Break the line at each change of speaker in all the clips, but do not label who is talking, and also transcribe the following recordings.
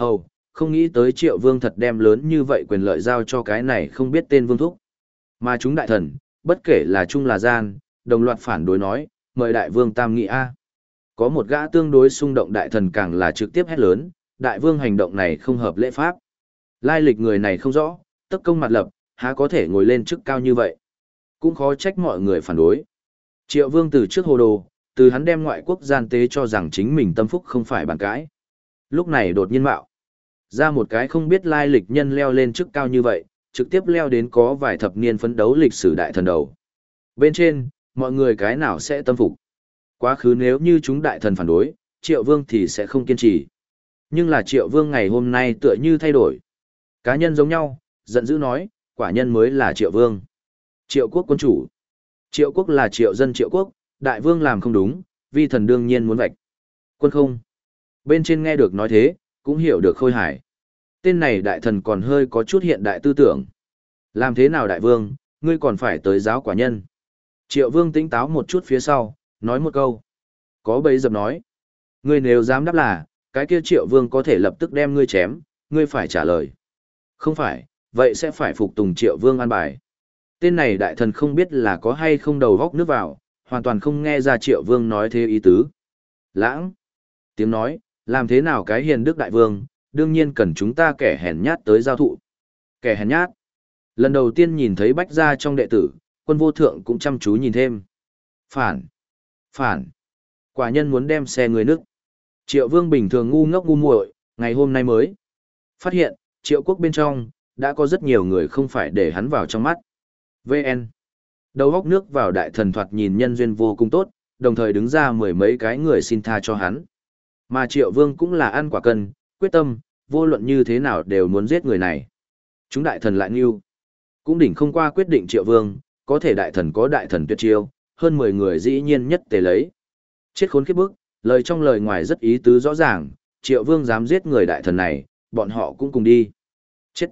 Hầu, không nghĩ tới triệu vương thật đem lớn như vậy quyền lợi giao cho cái này không biết tên vương thúc. Mà chúng đại thần, bất kể là trung là gian, đồng loạt phản đối nói, mời đại vương tam nghị A. Có một gã tương đối xung động đại thần càng là trực tiếp hét lớn, đại vương hành động này không hợp lễ pháp. Lai lịch người này không rõ, tất công mặt lập, há có thể ngồi lên chức cao như vậy. Cũng khó trách mọi người phản đối. Triệu vương từ trước hồ đồ, từ hắn đem ngoại quốc gian tế cho rằng chính mình tâm phúc không phải bàn cãi. Lúc này đột nhiên mạo. Ra một cái không biết lai lịch nhân leo lên chức cao như vậy, trực tiếp leo đến có vài thập niên phấn đấu lịch sử đại thần đầu. Bên trên, mọi người cái nào sẽ tâm phục. Quá khứ nếu như chúng đại thần phản đối, triệu vương thì sẽ không kiên trì. Nhưng là triệu vương ngày hôm nay tựa như thay đổi. Cá nhân giống nhau, giận dữ nói, quả nhân mới là triệu vương. Triệu quốc quân chủ. Triệu quốc là triệu dân triệu quốc, đại vương làm không đúng, vi thần đương nhiên muốn vạch. Quân không. Bên trên nghe được nói thế, cũng hiểu được khôi hải. Tên này đại thần còn hơi có chút hiện đại tư tưởng. Làm thế nào đại vương, ngươi còn phải tới giáo quả nhân. Triệu vương tính táo một chút phía sau, nói một câu. Có bấy dập nói. Ngươi nếu dám đáp là, cái kia triệu vương có thể lập tức đem ngươi chém, ngươi phải trả lời. Không phải, vậy sẽ phải phục tùng triệu vương an bài. Tên này đại thần không biết là có hay không đầu góc nước vào, hoàn toàn không nghe ra triệu vương nói thế ý tứ. Lãng. Tiếng nói, làm thế nào cái hiền đức đại vương, đương nhiên cần chúng ta kẻ hèn nhát tới giao thụ. Kẻ hèn nhát. Lần đầu tiên nhìn thấy bách gia trong đệ tử, quân vô thượng cũng chăm chú nhìn thêm. Phản. Phản. Quả nhân muốn đem xe người nước. Triệu vương bình thường ngu ngốc ngu muội, ngày hôm nay mới. Phát hiện, triệu quốc bên trong, đã có rất nhiều người không phải để hắn vào trong mắt. VN. Đầu góc nước vào đại thần thoạt nhìn nhân duyên vô cùng tốt, đồng thời đứng ra mười mấy cái người xin tha cho hắn. Mà triệu vương cũng là ăn quả cân, quyết tâm, vô luận như thế nào đều muốn giết người này. Chúng đại thần lại nghiêu. Cũng đỉnh không qua quyết định triệu vương, có thể đại thần có đại thần tuyệt chiêu, hơn 10 người dĩ nhiên nhất tề lấy. Chết khốn kiếp bức, lời trong lời ngoài rất ý tứ rõ ràng, triệu vương dám giết người đại thần này, bọn họ cũng cùng đi. Chết.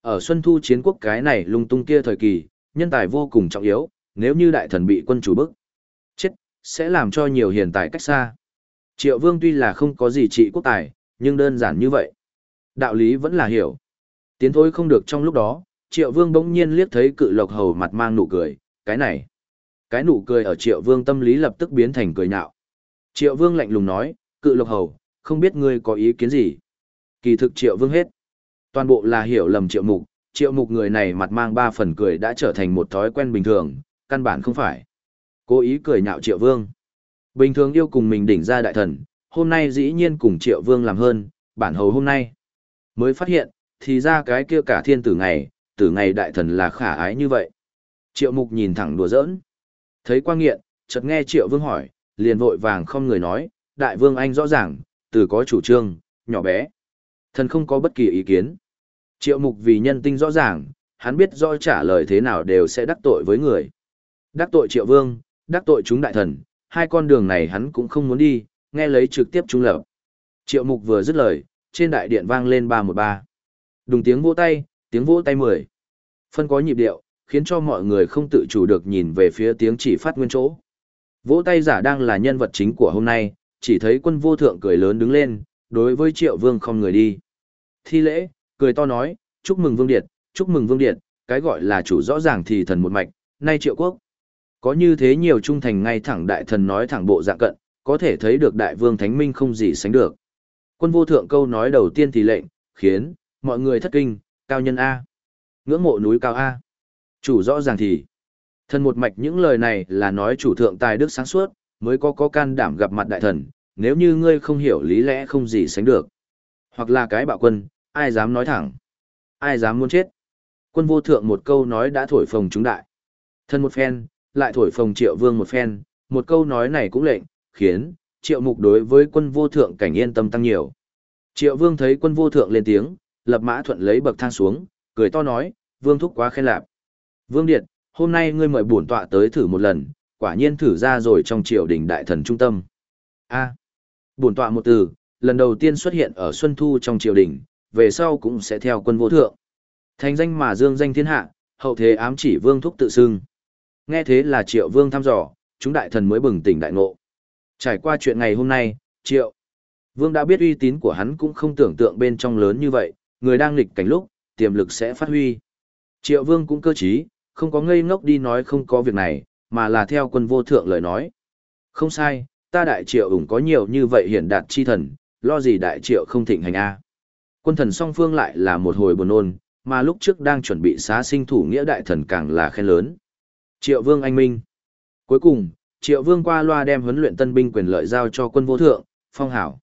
Ở Xuân Thu chiến quốc cái này lung tung kia thời kỳ, nhân tài vô cùng trọng yếu, nếu như đại thần bị quân chủ bức. Chết, sẽ làm cho nhiều hiền tài cách xa. Triệu vương tuy là không có gì trị quốc tài, nhưng đơn giản như vậy. Đạo lý vẫn là hiểu. Tiến thôi không được trong lúc đó, triệu vương bỗng nhiên liếc thấy cự lộc hầu mặt mang nụ cười, cái này. Cái nụ cười ở triệu vương tâm lý lập tức biến thành cười nhạo. Triệu vương lạnh lùng nói, cự lộc hầu, không biết ngươi có ý kiến gì. Kỳ thực triệu vương hết. Toàn bộ là hiểu lầm triệu mục, triệu mục người này mặt mang ba phần cười đã trở thành một thói quen bình thường, căn bản không phải. Cố ý cười nhạo triệu vương. Bình thường yêu cùng mình đỉnh ra đại thần, hôm nay dĩ nhiên cùng triệu vương làm hơn, bản hầu hôm nay. Mới phát hiện, thì ra cái kia cả thiên tử ngày, tử ngày đại thần là khả ái như vậy. Triệu mục nhìn thẳng đùa giỡn. Thấy quang nghiện, chợt nghe triệu vương hỏi, liền vội vàng không người nói, đại vương anh rõ ràng, từ có chủ trương, nhỏ bé. Thần không có bất kỳ ý kiến. Triệu mục vì nhân tinh rõ ràng, hắn biết rõ trả lời thế nào đều sẽ đắc tội với người. Đắc tội triệu vương, đắc tội chúng đại thần, hai con đường này hắn cũng không muốn đi, nghe lấy trực tiếp trung lập. Triệu mục vừa dứt lời, trên đại điện vang lên ba một ba. Đùng tiếng vỗ tay, tiếng vỗ tay mười. Phân có nhịp điệu, khiến cho mọi người không tự chủ được nhìn về phía tiếng chỉ phát nguyên chỗ. Vỗ tay giả đang là nhân vật chính của hôm nay, chỉ thấy quân vô thượng cười lớn đứng lên, đối với triệu vương không người đi. Thi lễ, cười to nói, chúc mừng vương điệt, chúc mừng vương điệt, cái gọi là chủ rõ ràng thì thần một mạch, nay triệu quốc. Có như thế nhiều trung thành ngay thẳng đại thần nói thẳng bộ dạng cận, có thể thấy được đại vương thánh minh không gì sánh được. Quân vô thượng câu nói đầu tiên thì lệnh, khiến, mọi người thất kinh, cao nhân A. Ngưỡng mộ núi cao A. Chủ rõ ràng thì, thần một mạch những lời này là nói chủ thượng tài đức sáng suốt, mới có có can đảm gặp mặt đại thần, nếu như ngươi không hiểu lý lẽ không gì sánh được. Hoặc là cái bạo quân, ai dám nói thẳng, ai dám muốn chết. Quân vô thượng một câu nói đã thổi phồng chúng đại. Thân một phen, lại thổi phồng triệu vương một phen, một câu nói này cũng lệnh, khiến, triệu mục đối với quân vô thượng cảnh yên tâm tăng nhiều. Triệu vương thấy quân vô thượng lên tiếng, lập mã thuận lấy bậc thang xuống, cười to nói, vương thúc quá khen lạp. Vương Điệt, hôm nay ngươi mời bổn tọa tới thử một lần, quả nhiên thử ra rồi trong triều đình đại thần trung tâm. A. bổn tọa một từ, lần đầu tiên xuất hiện ở Xuân Thu trong triều đình, về sau cũng sẽ theo quân vô thượng. Thành danh mà dương danh thiên hạ, hậu thế ám chỉ vương thúc tự xưng. Nghe thế là triệu vương thăm dò, chúng đại thần mới bừng tỉnh đại ngộ. Trải qua chuyện ngày hôm nay, triệu Vương đã biết uy tín của hắn cũng không tưởng tượng bên trong lớn như vậy, người đang nghịch cảnh lúc, tiềm lực sẽ phát huy. Triệu Vương cũng cơ trí, không có ngây ngốc đi nói không có việc này, mà là theo quân vô thượng lời nói. Không sai, ta đại triệu ủng có nhiều như vậy hiển đạt chi thần, lo gì đại triệu không thịnh hành A. Quân thần song phương lại là một hồi buồn ôn, mà lúc trước đang chuẩn bị xá sinh thủ nghĩa đại thần càng là khen lớn. Triệu Vương anh minh. Cuối cùng, Triệu Vương qua loa đem huấn luyện tân binh quyền lợi giao cho quân vô thượng, phong hảo.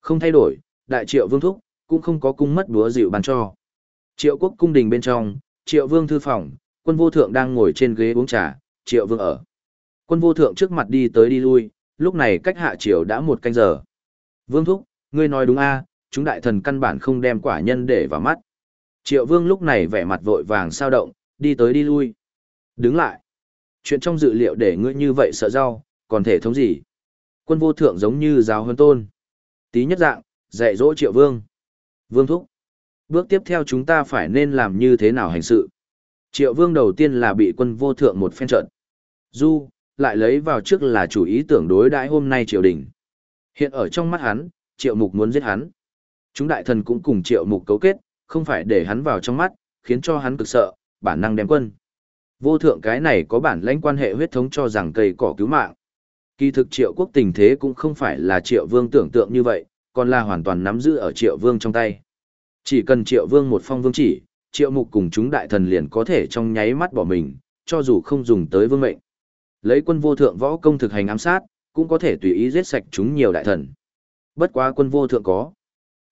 Không thay đổi, đại Triệu Vương thúc, cũng không có cung mất búa dịu bàn cho. Triệu quốc cung đình bên trong, Triệu Vương thư phòng, quân vô thượng đang ngồi trên ghế uống trà, Triệu Vương ở. Quân vô thượng trước mặt đi tới đi lui, lúc này cách hạ triều đã một canh giờ. Vương thúc, ngươi nói đúng a, chúng đại thần căn bản không đem quả nhân để vào mắt. Triệu Vương lúc này vẻ mặt vội vàng sao động, đi tới đi lui. Đứng lại. Chuyện trong dự liệu để ngươi như vậy sợ rau, còn thể thống gì? Quân vô thượng giống như giáo hơn tôn. Tí nhất dạng, dạy dỗ Triệu Vương. Vương thúc. Bước tiếp theo chúng ta phải nên làm như thế nào hành sự? Triệu Vương đầu tiên là bị quân vô thượng một phen trận. Du, lại lấy vào trước là chủ ý tưởng đối đãi hôm nay triều đình. Hiện ở trong mắt hắn, Triệu Mục muốn giết hắn. Chúng đại thần cũng cùng Triệu Mục cấu kết, không phải để hắn vào trong mắt, khiến cho hắn cực sợ, bản năng đem quân. Vô thượng cái này có bản lãnh quan hệ huyết thống cho rằng cây cỏ cứu mạng. Kỳ thực Triệu Quốc tình thế cũng không phải là Triệu Vương tưởng tượng như vậy, còn là hoàn toàn nắm giữ ở Triệu Vương trong tay. Chỉ cần Triệu Vương một phong vương chỉ, Triệu Mục cùng chúng đại thần liền có thể trong nháy mắt bỏ mình, cho dù không dùng tới vương mệnh. Lấy quân vô thượng võ công thực hành ám sát, cũng có thể tùy ý giết sạch chúng nhiều đại thần. Bất quá quân vô thượng có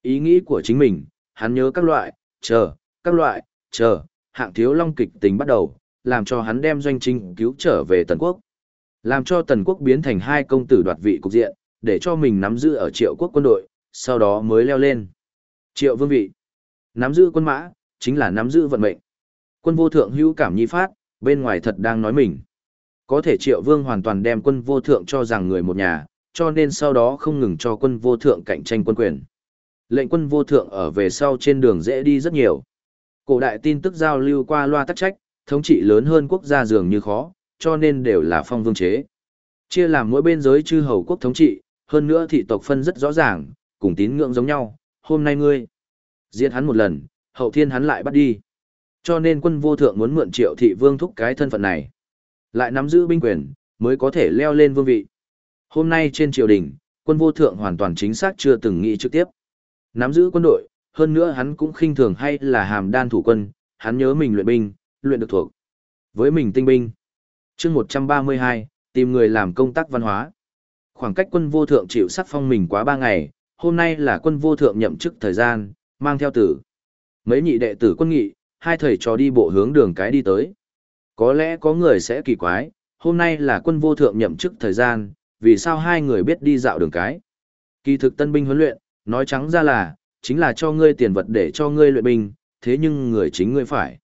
ý nghĩ của chính mình, hắn nhớ các loại, chờ, các loại, chờ, hạng thiếu long kịch tính bắt đầu, làm cho hắn đem doanh trinh cứu trở về Tần Quốc. Làm cho Tần Quốc biến thành hai công tử đoạt vị cục diện, để cho mình nắm giữ ở triệu quốc quân đội, sau đó mới leo lên. Triệu vương vị. Nắm giữ quân mã, chính là nắm giữ vận mệnh. Quân vô thượng hữu cảm nhi phát, bên ngoài thật đang nói mình. Có thể triệu vương hoàn toàn đem quân vô thượng cho rằng người một nhà, cho nên sau đó không ngừng cho quân vô thượng cạnh tranh quân quyền. Lệnh quân vô thượng ở về sau trên đường dễ đi rất nhiều. Cổ đại tin tức giao lưu qua loa tắc trách, thống trị lớn hơn quốc gia dường như khó, cho nên đều là phong vương chế. Chia làm mỗi bên giới chư hầu quốc thống trị, hơn nữa thị tộc phân rất rõ ràng, cùng tín ngưỡng giống nhau, hôm nay ngươi giết hắn một lần, hậu thiên hắn lại bắt đi. Cho nên quân vô thượng muốn mượn triệu thị vương thúc cái thân phận này. Lại nắm giữ binh quyền, mới có thể leo lên vương vị. Hôm nay trên triều đình, quân vô thượng hoàn toàn chính xác chưa từng nghĩ trực tiếp. Nắm giữ quân đội, hơn nữa hắn cũng khinh thường hay là hàm đan thủ quân, hắn nhớ mình luyện binh, luyện được thuộc. Với mình tinh binh. chương 132, tìm người làm công tác văn hóa. Khoảng cách quân vô thượng chịu sắc phong mình quá 3 ngày, hôm nay là quân vô thượng nhậm chức thời gian, mang theo tử. Mấy nhị đệ tử quân nghị, hai thầy trò đi bộ hướng đường cái đi tới. Có lẽ có người sẽ kỳ quái, hôm nay là quân vô thượng nhậm chức thời gian, vì sao hai người biết đi dạo đường cái. Kỳ thực tân binh huấn luyện, nói trắng ra là, chính là cho ngươi tiền vật để cho ngươi luyện binh, thế nhưng người chính ngươi phải.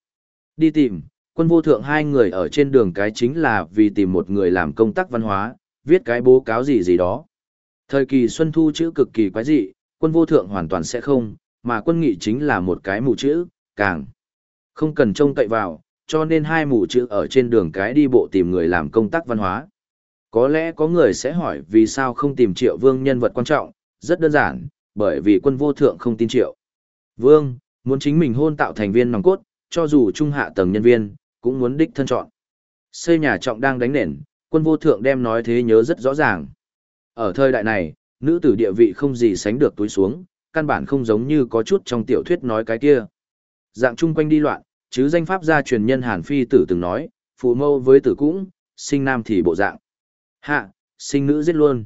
Đi tìm, quân vô thượng hai người ở trên đường cái chính là vì tìm một người làm công tác văn hóa, viết cái bố cáo gì gì đó. Thời kỳ Xuân Thu chữ cực kỳ quái dị, quân vô thượng hoàn toàn sẽ không, mà quân nghị chính là một cái mù chữ, càng không cần trông cậy vào, cho nên hai mù chữ ở trên đường cái đi bộ tìm người làm công tác văn hóa. Có lẽ có người sẽ hỏi vì sao không tìm triệu vương nhân vật quan trọng, rất đơn giản, bởi vì quân vô thượng không tin triệu. Vương, muốn chính mình hôn tạo thành viên nòng cốt, cho dù trung hạ tầng nhân viên, cũng muốn đích thân chọn. Xây nhà trọng đang đánh nền, quân vô thượng đem nói thế nhớ rất rõ ràng. Ở thời đại này, nữ tử địa vị không gì sánh được túi xuống, căn bản không giống như có chút trong tiểu thuyết nói cái kia. Dạng chung quanh đi loạn, chứ danh pháp gia truyền nhân Hàn Phi tử từng nói, phụ mâu với tử cũng, sinh nam thì bộ dạng. Hạ, sinh nữ giết luôn.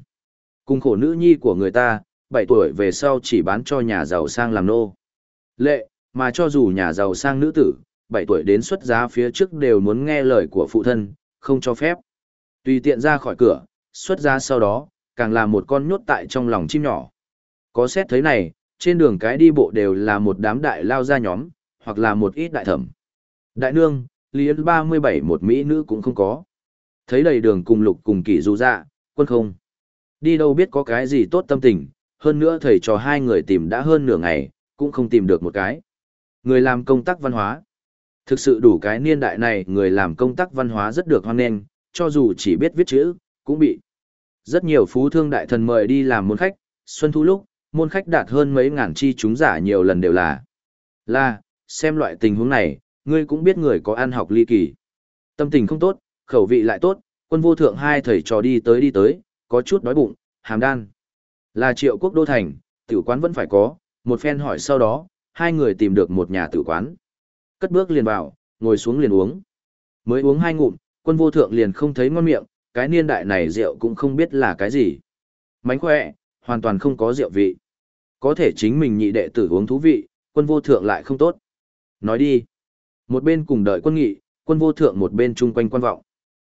Cùng khổ nữ nhi của người ta, 7 tuổi về sau chỉ bán cho nhà giàu sang làm nô. Lệ, mà cho dù nhà giàu sang nữ tử, 7 tuổi đến xuất giá phía trước đều muốn nghe lời của phụ thân, không cho phép. Tùy tiện ra khỏi cửa, xuất giá sau đó, càng là một con nhốt tại trong lòng chim nhỏ. Có xét thấy này, trên đường cái đi bộ đều là một đám đại lao ra nhóm, hoặc là một ít đại thẩm. Đại nương, lý 37 một Mỹ nữ cũng không có. Thấy đầy đường cùng lục cùng kỳ du dạ, quân không. Đi đâu biết có cái gì tốt tâm tình, hơn nữa thầy trò hai người tìm đã hơn nửa ngày, cũng không tìm được một cái. Người làm công tác văn hóa. Thực sự đủ cái niên đại này người làm công tác văn hóa rất được hoan nghênh, cho dù chỉ biết viết chữ, cũng bị. Rất nhiều phú thương đại thần mời đi làm môn khách, xuân thu lúc, môn khách đạt hơn mấy ngàn chi chúng giả nhiều lần đều là. Là, xem loại tình huống này, ngươi cũng biết người có ăn học ly kỳ. Tâm tình không tốt, khẩu vị lại tốt, quân vô thượng hai thầy trò đi tới đi tới, có chút đói bụng, hàm đan. Là triệu quốc đô thành, tiểu quán vẫn phải có, một phen hỏi sau đó, hai người tìm được một nhà tử quán. Cất bước liền vào, ngồi xuống liền uống. Mới uống hai ngụm, quân vô thượng liền không thấy ngon miệng, cái niên đại này rượu cũng không biết là cái gì. Mánh khỏe, hoàn toàn không có rượu vị. Có thể chính mình nhị đệ tử uống thú vị, quân vô thượng lại không tốt. Nói đi. Một bên cùng đợi quân nghị, quân vô thượng một bên chung quanh quan vọng.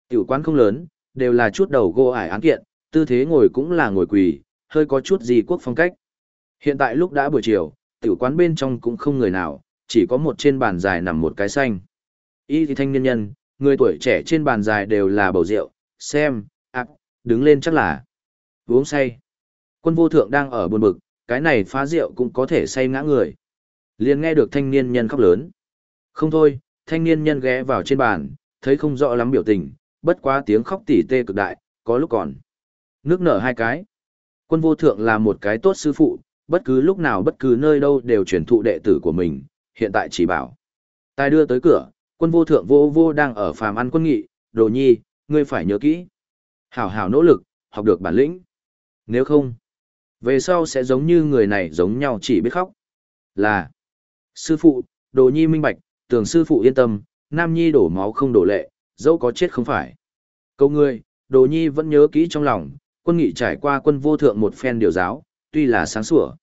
Tiểu quán không lớn, đều là chút đầu gỗ ải án kiện, tư thế ngồi cũng là ngồi quỳ, hơi có chút gì quốc phong cách. Hiện tại lúc đã buổi chiều, tiểu quán bên trong cũng không người nào, chỉ có một trên bàn dài nằm một cái xanh. Y thì thanh niên nhân, người tuổi trẻ trên bàn dài đều là bầu rượu, xem, ạc, đứng lên chắc là uống say. Quân vô thượng đang ở buồn bực, cái này phá rượu cũng có thể say ngã người. liền nghe được thanh niên nhân khóc lớn. Không thôi, thanh niên nhân ghé vào trên bàn, thấy không rõ lắm biểu tình, bất quá tiếng khóc tỉ tê cực đại, có lúc còn. Nước nở hai cái. Quân vô thượng là một cái tốt sư phụ, bất cứ lúc nào bất cứ nơi đâu đều truyền thụ đệ tử của mình, hiện tại chỉ bảo. Tài đưa tới cửa, quân vô thượng vô vô đang ở phàm ăn quân nghị, đồ nhi, ngươi phải nhớ kỹ. Hảo hảo nỗ lực, học được bản lĩnh. Nếu không, về sau sẽ giống như người này giống nhau chỉ biết khóc. Là, sư phụ, đồ nhi minh bạch, tưởng sư phụ yên tâm, nam nhi đổ máu không đổ lệ, dẫu có chết không phải. Câu ngươi, đồ nhi vẫn nhớ kỹ trong lòng, quân nghị trải qua quân vô thượng một phen điều giáo, tuy là sáng sủa.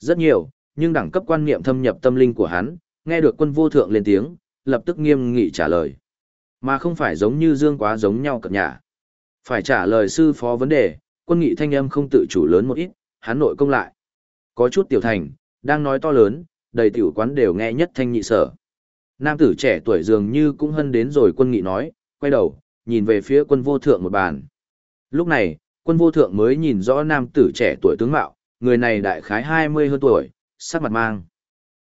Rất nhiều, nhưng đẳng cấp quan niệm thâm nhập tâm linh của hắn, nghe được quân vô thượng lên tiếng, lập tức nghiêm nghị trả lời. Mà không phải giống như dương quá giống nhau cập nhà. Phải trả lời sư phó vấn đề, quân nghị thanh âm không tự chủ lớn một ít, hắn nội công lại. Có chút tiểu thành, đang nói to lớn, đầy tiểu quán đều nghe nhất thanh nhị sở. Nam tử trẻ tuổi dường như cũng hân đến rồi quân nghị nói, quay đầu, nhìn về phía quân vô thượng một bàn. Lúc này, quân vô thượng mới nhìn rõ nam tử trẻ tuổi tướng mạo, người này đại khái 20 hơn tuổi, sắc mặt mang.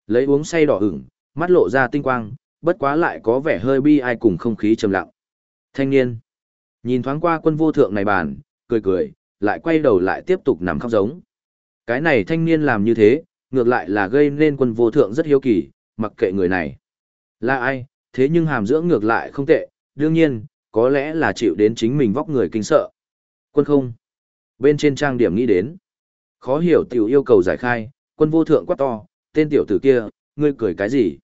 Lấy uống say đỏ ửng, mắt lộ ra tinh quang, bất quá lại có vẻ hơi bi ai cùng không khí trầm lặng. Thanh niên, nhìn thoáng qua quân vô thượng này bàn, cười cười, lại quay đầu lại tiếp tục nằm khóc giống. Cái này thanh niên làm như thế, ngược lại là gây nên quân vô thượng rất hiếu kỳ, mặc kệ người này. Là ai, thế nhưng hàm dưỡng ngược lại không tệ, đương nhiên, có lẽ là chịu đến chính mình vóc người kinh sợ. Quân không. Bên trên trang điểm nghĩ đến. Khó hiểu tiểu yêu cầu giải khai, quân vô thượng quát to, tên tiểu tử kia, ngươi cười cái gì?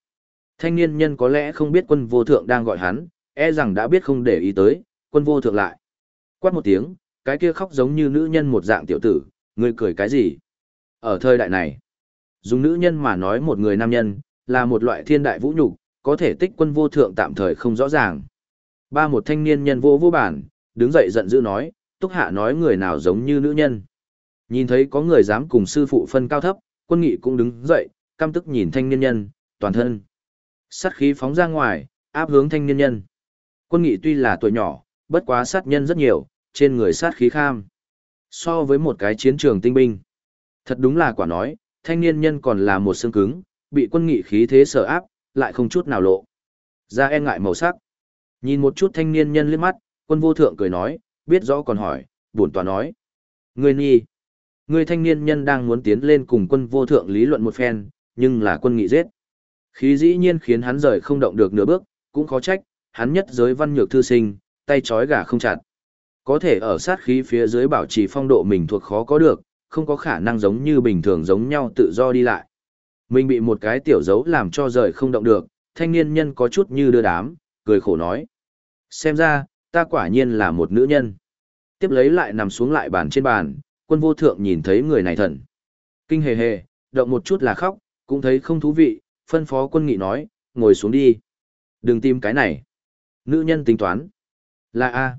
Thanh niên nhân có lẽ không biết quân vô thượng đang gọi hắn, e rằng đã biết không để ý tới, quân vô thượng lại. Quát một tiếng, cái kia khóc giống như nữ nhân một dạng tiểu tử, ngươi cười cái gì? Ở thời đại này, dùng nữ nhân mà nói một người nam nhân, là một loại thiên đại vũ nhục, có thể tích quân vô thượng tạm thời không rõ ràng. Ba một thanh niên nhân vô vô bản, đứng dậy giận dữ nói, túc hạ nói người nào giống như nữ nhân. Nhìn thấy có người dám cùng sư phụ phân cao thấp, quân nghị cũng đứng dậy, căm tức nhìn thanh niên nhân, toàn thân. Sát khí phóng ra ngoài, áp hướng thanh niên nhân. Quân nghị tuy là tuổi nhỏ, bất quá sát nhân rất nhiều, trên người sát khí kham. So với một cái chiến trường tinh binh. Thật đúng là quả nói, thanh niên nhân còn là một xương cứng, bị quân nghị khí thế sở áp, lại không chút nào lộ. Ra e ngại màu sắc. Nhìn một chút thanh niên nhân liếc mắt, quân vô thượng cười nói, biết rõ còn hỏi, buồn tòa nói. Người nhi, người thanh niên nhân đang muốn tiến lên cùng quân vô thượng lý luận một phen, nhưng là quân nghị giết. Khí dĩ nhiên khiến hắn rời không động được nửa bước, cũng khó trách, hắn nhất giới văn nhược thư sinh, tay trói gà không chặt. Có thể ở sát khí phía dưới bảo trì phong độ mình thuộc khó có được, không có khả năng giống như bình thường giống nhau tự do đi lại. Mình bị một cái tiểu dấu làm cho rời không động được, thanh niên nhân có chút như đưa đám, cười khổ nói. Xem ra, ta quả nhiên là một nữ nhân. Tiếp lấy lại nằm xuống lại bàn trên bàn, quân vô thượng nhìn thấy người này thần. Kinh hề hề, động một chút là khóc, cũng thấy không thú vị, phân phó quân nghị nói, ngồi xuống đi. Đừng tìm cái này. Nữ nhân tính toán. Là A.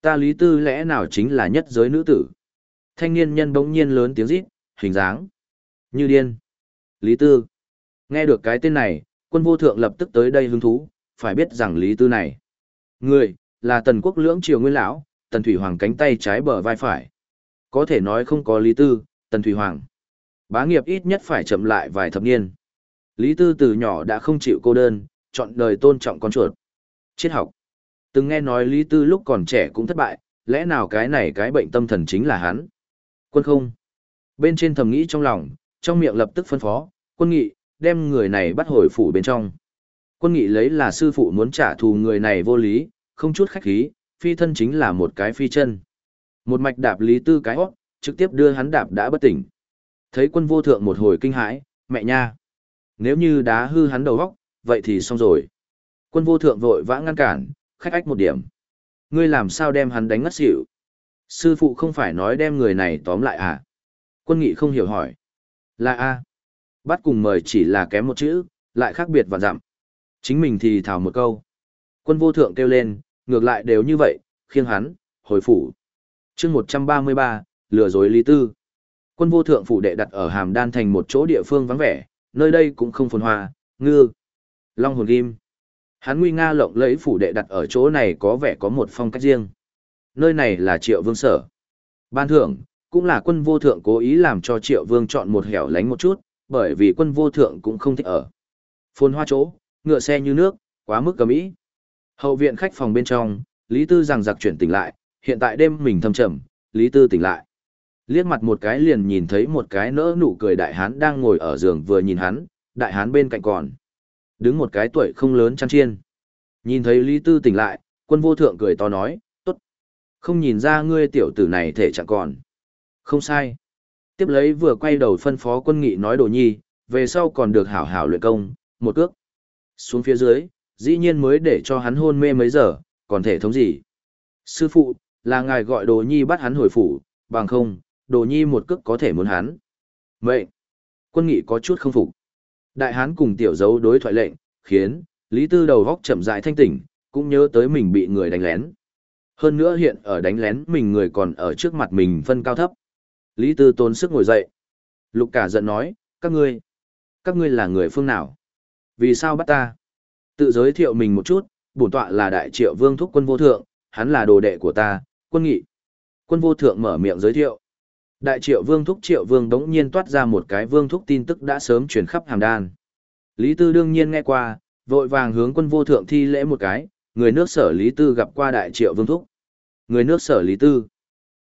Ta lý tư lẽ nào chính là nhất giới nữ tử. Thanh niên nhân bỗng nhiên lớn tiếng rít, hình dáng. Như điên. Lý tư. Nghe được cái tên này, quân vô thượng lập tức tới đây hứng thú, phải biết rằng lý tư này. Người, là tần quốc lưỡng triều nguyên lão, tần thủy hoàng cánh tay trái bờ vai phải. Có thể nói không có lý tư, tần thủy hoàng. Bá nghiệp ít nhất phải chậm lại vài thập niên. Lý tư từ nhỏ đã không chịu cô đơn, chọn đời tôn trọng con chuột. Triết học. Từng nghe nói Lý tư lúc còn trẻ cũng thất bại, lẽ nào cái này cái bệnh tâm thần chính là hắn? Quân không. Bên trên thầm nghĩ trong lòng, trong miệng lập tức phân phó, quân nghị, đem người này bắt hồi phủ bên trong. Quân nghị lấy là sư phụ muốn trả thù người này vô lý, không chút khách khí, phi thân chính là một cái phi chân. Một mạch đạp lý tư cái hót, trực tiếp đưa hắn đạp đã bất tỉnh. Thấy quân vô thượng một hồi kinh hãi, mẹ nha. Nếu như đá hư hắn đầu góc, vậy thì xong rồi. Quân vô thượng vội vã ngăn cản, khách ách một điểm. Ngươi làm sao đem hắn đánh ngất xỉu? Sư phụ không phải nói đem người này tóm lại à? Quân nghị không hiểu hỏi. Là A. Bắt cùng mời chỉ là kém một chữ, lại khác biệt và dặm. Chính mình thì thảo một câu. Quân vô thượng kêu lên, ngược lại đều như vậy, khiêng hắn, hồi phủ chương 133, lừa dối lý tư. Quân vô thượng phủ đệ đặt ở hàm đan thành một chỗ địa phương vắng vẻ, nơi đây cũng không phồn hoa, ngư. Long hồn ghim. Hắn nguy nga lộng lẫy phủ đệ đặt ở chỗ này có vẻ có một phong cách riêng. Nơi này là triệu vương sở. Ban thưởng, cũng là quân vô thượng cố ý làm cho triệu vương chọn một hẻo lánh một chút, bởi vì quân vô thượng cũng không thích ở. Phồn hoa chỗ, ngựa xe như nước, quá mức cầm ý. Hậu viện khách phòng bên trong, Lý Tư rằng giặc chuyển tỉnh lại, hiện tại đêm mình thâm trầm, Lý Tư tỉnh lại. Liếc mặt một cái liền nhìn thấy một cái nỡ nụ cười đại hán đang ngồi ở giường vừa nhìn hắn, đại hán bên cạnh còn. Đứng một cái tuổi không lớn chăn chiên. Nhìn thấy Lý Tư tỉnh lại, quân vô thượng cười to nói, tốt. Không nhìn ra ngươi tiểu tử này thể chẳng còn. Không sai. Tiếp lấy vừa quay đầu phân phó quân nghị nói đồ nhi, về sau còn được hảo hảo luyện công, một cước. Xuống phía dưới, dĩ nhiên mới để cho hắn hôn mê mấy giờ, còn thể thống gì. Sư phụ, là ngài gọi đồ nhi bắt hắn hồi phủ, bằng không, đồ nhi một cước có thể muốn hắn. Vậy, quân nghị có chút không phục. Đại hán cùng tiểu dấu đối thoại lệnh, khiến, Lý Tư đầu góc chậm rãi thanh tỉnh, cũng nhớ tới mình bị người đánh lén. Hơn nữa hiện ở đánh lén mình người còn ở trước mặt mình phân cao thấp. Lý Tư tốn sức ngồi dậy. Lục cả giận nói, các ngươi, các ngươi là người phương nào? Vì sao bắt ta? Tự giới thiệu mình một chút, bổn tọa là đại triệu vương thúc quân vô thượng, hắn là đồ đệ của ta, quân nghị. Quân vô thượng mở miệng giới thiệu. Đại triệu vương thúc triệu vương đống nhiên toát ra một cái vương thúc tin tức đã sớm truyền khắp hàm đan. Lý Tư đương nhiên nghe qua, vội vàng hướng quân vô thượng thi lễ một cái, người nước sở Lý Tư gặp qua đại triệu vương thúc. Người nước sở Lý Tư.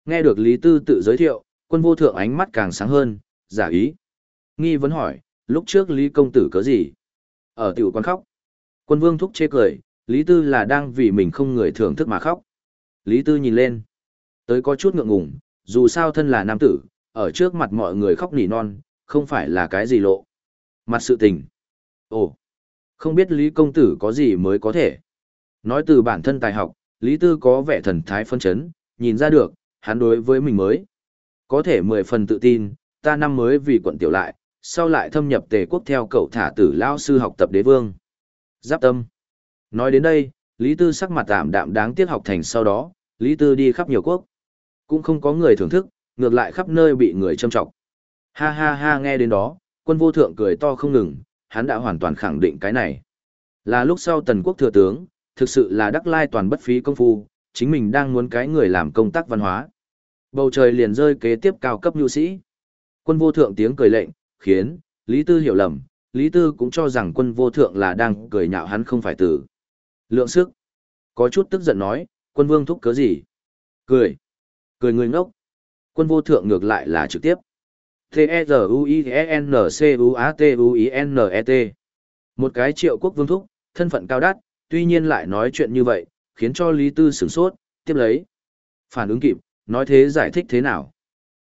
Nghe được Lý Tư tự giới thiệu, quân vô thượng ánh mắt càng sáng hơn, giả ý. Nghi vấn hỏi, lúc trước Lý công tử cớ gì? Ở tiểu quan khóc. Quân vương thúc chê cười, Lý Tư là đang vì mình không người thưởng thức mà khóc. Lý Tư nhìn lên. Tới có chút ngượng ngùng, dù sao thân là nam tử, ở trước mặt mọi người khóc nỉ non, không phải là cái gì lộ. Mặt sự tình. Ồ, không biết Lý Công Tử có gì mới có thể. Nói từ bản thân tài học, Lý Tư có vẻ thần thái phân chấn, nhìn ra được, hắn đối với mình mới. Có thể mười phần tự tin, ta năm mới vì quận tiểu lại, sau lại thâm nhập tề quốc theo cậu thả tử lao sư học tập đế vương. Giáp tâm. Nói đến đây, Lý Tư sắc mặt tạm đạm đáng tiếc học thành sau đó, Lý Tư đi khắp nhiều quốc. Cũng không có người thưởng thức, ngược lại khắp nơi bị người châm trọng. Ha ha ha nghe đến đó, quân vô thượng cười to không ngừng, hắn đã hoàn toàn khẳng định cái này. Là lúc sau tần quốc thừa tướng, thực sự là đắc lai toàn bất phí công phu, chính mình đang muốn cái người làm công tác văn hóa. Bầu trời liền rơi kế tiếp cao cấp nhu sĩ. Quân vô thượng tiếng cười lệnh, khiến, Lý Tư hiểu lầm, Lý Tư cũng cho rằng quân vô thượng là đang cười nhạo hắn không phải tử. Lượng sức. Có chút tức giận nói, quân vương thúc cớ gì? Cười. Cười người ngốc. Quân vô thượng ngược lại là trực tiếp. T-E-Z-U-I-N-C-U-A-T-U-I-N-E-T. Một cái triệu quốc vương thúc, thân phận cao đắt, tuy nhiên lại nói chuyện như vậy, khiến cho Lý Tư sửng sốt, tiếp lấy. Phản ứng kịp, nói thế giải thích thế nào?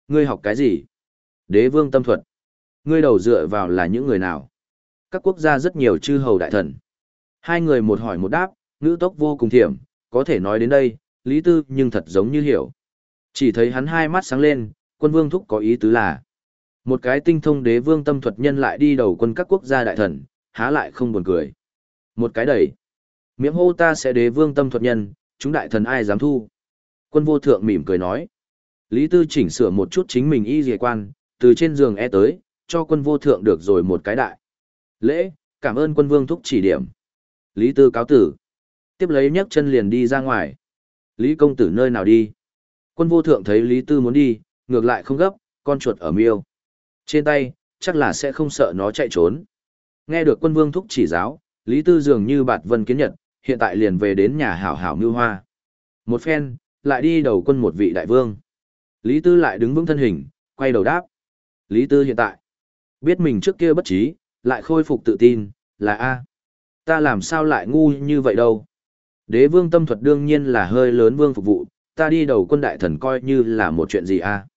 Ngươi học cái gì? Đế vương tâm thuật. Ngươi đầu dựa vào là những người nào? Các quốc gia rất nhiều chư hầu đại thần. Hai người một hỏi một đáp, ngữ tốc vô cùng thiểm, có thể nói đến đây, Lý Tư nhưng thật giống như hiểu. Chỉ thấy hắn hai mắt sáng lên, quân vương thúc có ý tứ là. Một cái tinh thông đế vương tâm thuật nhân lại đi đầu quân các quốc gia đại thần, há lại không buồn cười. Một cái đẩy. Miệng hô ta sẽ đế vương tâm thuật nhân, chúng đại thần ai dám thu. Quân vô thượng mỉm cười nói. Lý Tư chỉnh sửa một chút chính mình y dề quan, từ trên giường e tới, cho quân vô thượng được rồi một cái đại. Lễ, cảm ơn quân vương thúc chỉ điểm. Lý Tư cáo tử. Tiếp lấy nhấc chân liền đi ra ngoài. Lý công tử nơi nào đi? Quân vô thượng thấy Lý Tư muốn đi, ngược lại không gấp, con chuột ở miêu. Trên tay, chắc là sẽ không sợ nó chạy trốn. Nghe được quân vương thúc chỉ giáo, Lý Tư dường như bạt vân kiến nhật, hiện tại liền về đến nhà hảo hảo mưu hoa. Một phen, lại đi đầu quân một vị đại vương. Lý Tư lại đứng vững thân hình, quay đầu đáp. Lý Tư hiện tại, biết mình trước kia bất trí, lại khôi phục tự tin, là A. Ta làm sao lại ngu như vậy đâu. Đế vương tâm thuật đương nhiên là hơi lớn vương phục vụ, ta đi đầu quân đại thần coi như là một chuyện gì A.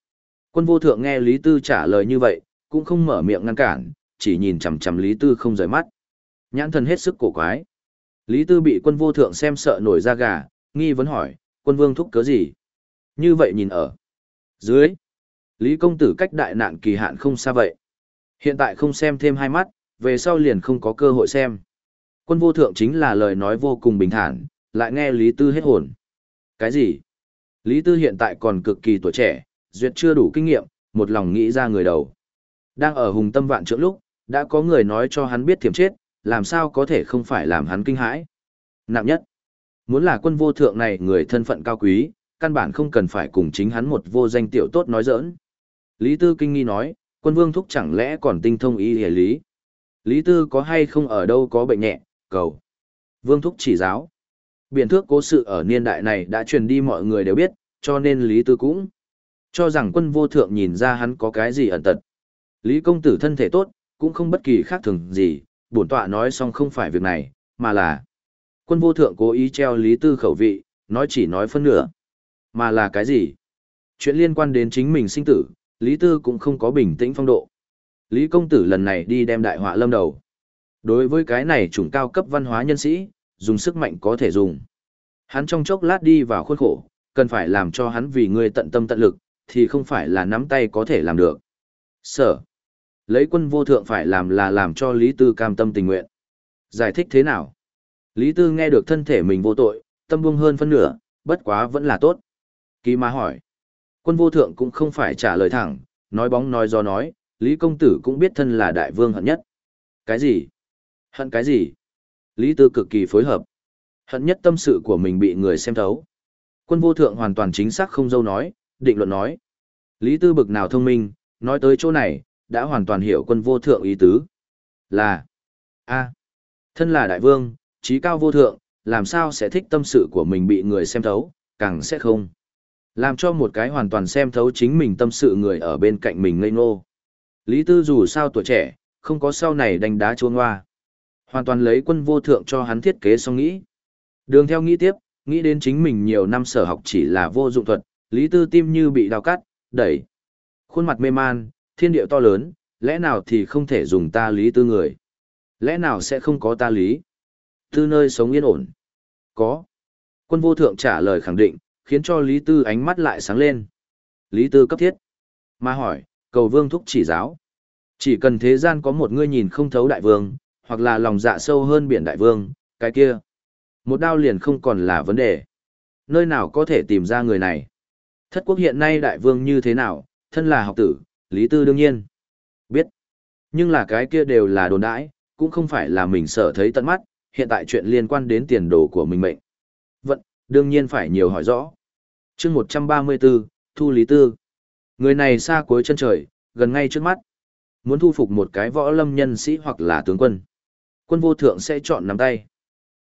Quân vô thượng nghe Lý Tư trả lời như vậy, cũng không mở miệng ngăn cản, chỉ nhìn chằm chằm Lý Tư không rời mắt. Nhãn thần hết sức cổ quái. Lý Tư bị quân vô thượng xem sợ nổi da gà, nghi vấn hỏi, quân vương thúc cớ gì? Như vậy nhìn ở dưới. Lý công tử cách đại nạn kỳ hạn không xa vậy. Hiện tại không xem thêm hai mắt, về sau liền không có cơ hội xem. Quân vô thượng chính là lời nói vô cùng bình thản, lại nghe Lý Tư hết hồn. Cái gì? Lý Tư hiện tại còn cực kỳ tuổi trẻ, duyệt chưa đủ kinh nghiệm, một lòng nghĩ ra người đầu. Đang ở hùng tâm vạn trượng lúc, đã có người nói cho hắn biết thiểm chết, làm sao có thể không phải làm hắn kinh hãi. Nặng nhất, muốn là quân vô thượng này người thân phận cao quý, căn bản không cần phải cùng chính hắn một vô danh tiểu tốt nói giỡn. Lý Tư kinh nghi nói, quân vương thúc chẳng lẽ còn tinh thông ý hề lý. Lý Tư có hay không ở đâu có bệnh nhẹ, cầu. Vương thúc chỉ giáo. Biện thước cố sự ở niên đại này đã truyền đi mọi người đều biết, cho nên Lý Tư cũng cho rằng quân vô thượng nhìn ra hắn có cái gì ẩn tật. Lý công tử thân thể tốt, cũng không bất kỳ khác thường gì, bổn tọa nói xong không phải việc này, mà là quân vô thượng cố ý treo Lý Tư khẩu vị, nói chỉ nói phân nửa. Mà là cái gì? Chuyện liên quan đến chính mình sinh tử, Lý Tư cũng không có bình tĩnh phong độ. Lý công tử lần này đi đem đại họa lâm đầu. Đối với cái này chủng cao cấp văn hóa nhân sĩ, dùng sức mạnh có thể dùng. Hắn trong chốc lát đi vào khuôn khổ, cần phải làm cho hắn vì ngươi tận tâm tận lực, thì không phải là nắm tay có thể làm được. Sở. Lấy quân vô thượng phải làm là làm cho Lý Tư cam tâm tình nguyện. Giải thích thế nào? Lý Tư nghe được thân thể mình vô tội, tâm buông hơn phân nửa, bất quá vẫn là tốt. Kỳ ma hỏi. Quân vô thượng cũng không phải trả lời thẳng, nói bóng nói do nói, Lý công tử cũng biết thân là đại vương hận nhất. Cái gì? Hận cái gì? Lý Tư cực kỳ phối hợp. Hận nhất tâm sự của mình bị người xem thấu. Quân vô thượng hoàn toàn chính xác không dâu nói, định luận nói. Lý Tư bực nào thông minh, nói tới chỗ này, đã hoàn toàn hiểu quân vô thượng ý tứ. Là, a thân là đại vương, trí cao vô thượng, làm sao sẽ thích tâm sự của mình bị người xem thấu, càng sẽ không. Làm cho một cái hoàn toàn xem thấu chính mình tâm sự người ở bên cạnh mình ngây ngô. Lý Tư dù sao tuổi trẻ, không có sau này đánh đá chuông hoa. Hoàn toàn lấy quân vô thượng cho hắn thiết kế xong nghĩ. Đường theo nghĩ tiếp, nghĩ đến chính mình nhiều năm sở học chỉ là vô dụng thuật, Lý Tư tim như bị đào cắt, đẩy. Khuôn mặt mê man, thiên điệu to lớn, lẽ nào thì không thể dùng ta Lý Tư người? Lẽ nào sẽ không có ta Lý? Tư nơi sống yên ổn. Có. Quân vô thượng trả lời khẳng định, khiến cho Lý Tư ánh mắt lại sáng lên. Lý Tư cấp thiết. Mà hỏi, cầu vương thúc chỉ giáo. Chỉ cần thế gian có một ngươi nhìn không thấu đại vương, hoặc là lòng dạ sâu hơn biển đại vương, cái kia. Một đao liền không còn là vấn đề. Nơi nào có thể tìm ra người này? Thất quốc hiện nay đại vương như thế nào, thân là học tử, Lý Tư đương nhiên. Biết. Nhưng là cái kia đều là đồn đãi, cũng không phải là mình sợ thấy tận mắt, hiện tại chuyện liên quan đến tiền đồ của mình mệnh. Vận, đương nhiên phải nhiều hỏi rõ. chương 134, Thu Lý Tư. Người này xa cuối chân trời, gần ngay trước mắt. Muốn thu phục một cái võ lâm nhân sĩ hoặc là tướng quân. Quân vô thượng sẽ chọn nắm tay.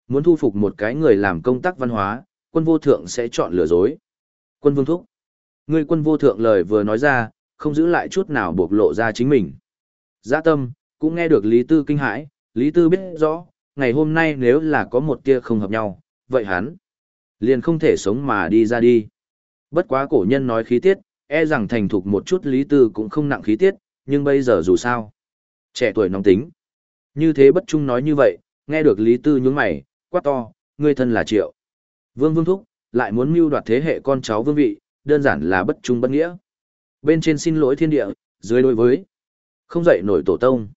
Muốn thu phục một cái người làm công tác văn hóa, quân vô thượng sẽ chọn lừa dối. Quân vương thúc. Người quân vô thượng lời vừa nói ra, không giữ lại chút nào bộc lộ ra chính mình. Giã tâm, cũng nghe được Lý Tư kinh hãi, Lý Tư biết rõ, ngày hôm nay nếu là có một tia không hợp nhau, vậy hắn liền không thể sống mà đi ra đi. Bất quá cổ nhân nói khí tiết, e rằng thành thục một chút Lý Tư cũng không nặng khí tiết, nhưng bây giờ dù sao. Trẻ tuổi nóng tính. Như thế bất trung nói như vậy, nghe được Lý Tư nhướng mày, quát to, ngươi thân là triệu. Vương Vương Thúc, lại muốn mưu đoạt thế hệ con cháu vương vị, đơn giản là bất trung bất nghĩa. Bên trên xin lỗi thiên địa, dưới đối với. Không dậy nổi tổ tông.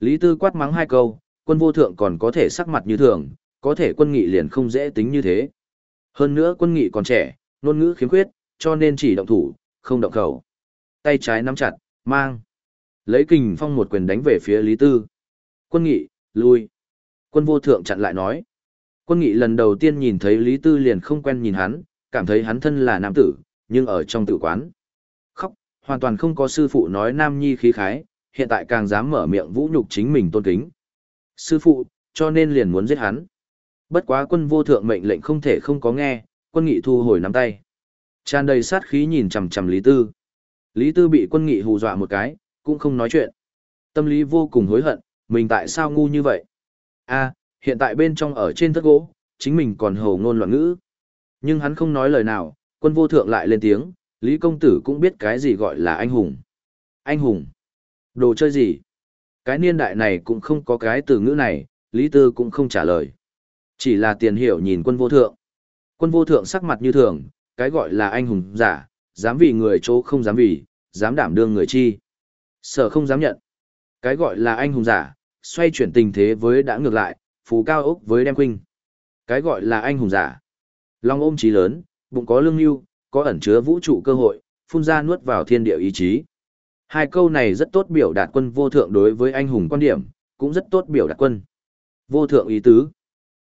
Lý Tư quát mắng hai câu, quân vô thượng còn có thể sắc mặt như thường, có thể quân nghị liền không dễ tính như thế. Hơn nữa quân nghị còn trẻ, ngôn ngữ khiếm khuyết, cho nên chỉ động thủ, không động khẩu. Tay trái nắm chặt, mang. Lấy kình phong một quyền đánh về phía Lý Tư. Quân nghị, lui. Quân vô thượng chặn lại nói. Quân nghị lần đầu tiên nhìn thấy Lý Tư liền không quen nhìn hắn, cảm thấy hắn thân là nam tử, nhưng ở trong tử quán. Khóc, hoàn toàn không có sư phụ nói nam nhi khí khái, hiện tại càng dám mở miệng vũ nhục chính mình tôn kính. Sư phụ, cho nên liền muốn giết hắn. Bất quá quân vô thượng mệnh lệnh không thể không có nghe, quân nghị thu hồi nắm tay. Tràn đầy sát khí nhìn chằm chằm Lý Tư. Lý Tư bị quân nghị hù dọa một cái, cũng không nói chuyện. Tâm lý vô cùng hối hận, mình tại sao ngu như vậy? a hiện tại bên trong ở trên thất gỗ, chính mình còn hồ ngôn loạn ngữ. Nhưng hắn không nói lời nào, quân vô thượng lại lên tiếng, Lý Công Tử cũng biết cái gì gọi là anh hùng. Anh hùng? Đồ chơi gì? Cái niên đại này cũng không có cái từ ngữ này, Lý Tư cũng không trả lời. Chỉ là tiền hiểu nhìn quân vô thượng. Quân vô thượng sắc mặt như thường, cái gọi là anh hùng giả, dám vì người chỗ không dám vì, dám đảm đương người chi. Sở không dám nhận. Cái gọi là anh hùng giả, xoay chuyển tình thế với đã ngược lại, phú cao ốc với đem khuynh. Cái gọi là anh hùng giả. Long ôm trí lớn, bụng có lương lưu, có ẩn chứa vũ trụ cơ hội, phun ra nuốt vào thiên địa ý chí. Hai câu này rất tốt biểu đạt quân vô thượng đối với anh hùng quan điểm, cũng rất tốt biểu đạt quân. Vô thượng ý tứ.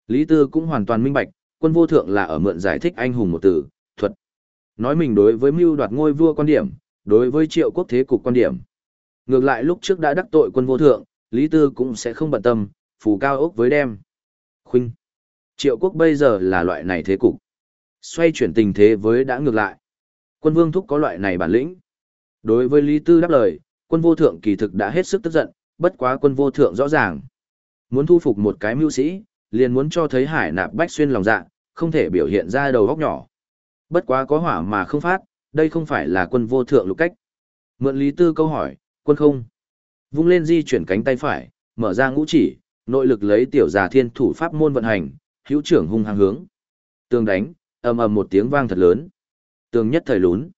Lý Tư cũng hoàn toàn minh bạch, quân vô thượng là ở mượn giải thích anh hùng một từ, thuật. Nói mình đối với mưu đoạt ngôi vua quan điểm, đối với triệu quốc thế cục quan điểm. Ngược lại lúc trước đã đắc tội quân vô thượng, Lý Tư cũng sẽ không bận tâm, phù cao ốc với đem. Khuynh. Triệu quốc bây giờ là loại này thế cục. Xoay chuyển tình thế với đã ngược lại. Quân vương thúc có loại này bản lĩnh. Đối với Lý Tư đáp lời, quân vô thượng kỳ thực đã hết sức tức giận, bất quá quân vô thượng rõ ràng. Muốn thu phục một cái mưu sĩ, liền muốn cho thấy hải nạp bách xuyên lòng dạ, không thể biểu hiện ra đầu góc nhỏ. Bất quá có hỏa mà không phát, đây không phải là quân vô thượng lục cách. Mượn Lý Tư câu hỏi, quân không. Vung lên di chuyển cánh tay phải, mở ra ngũ chỉ, nội lực lấy tiểu già thiên thủ pháp môn vận hành, hữu trưởng hung hăng hướng. Tường đánh, ầm ầm một tiếng vang thật lớn. Tường nhất thời lún.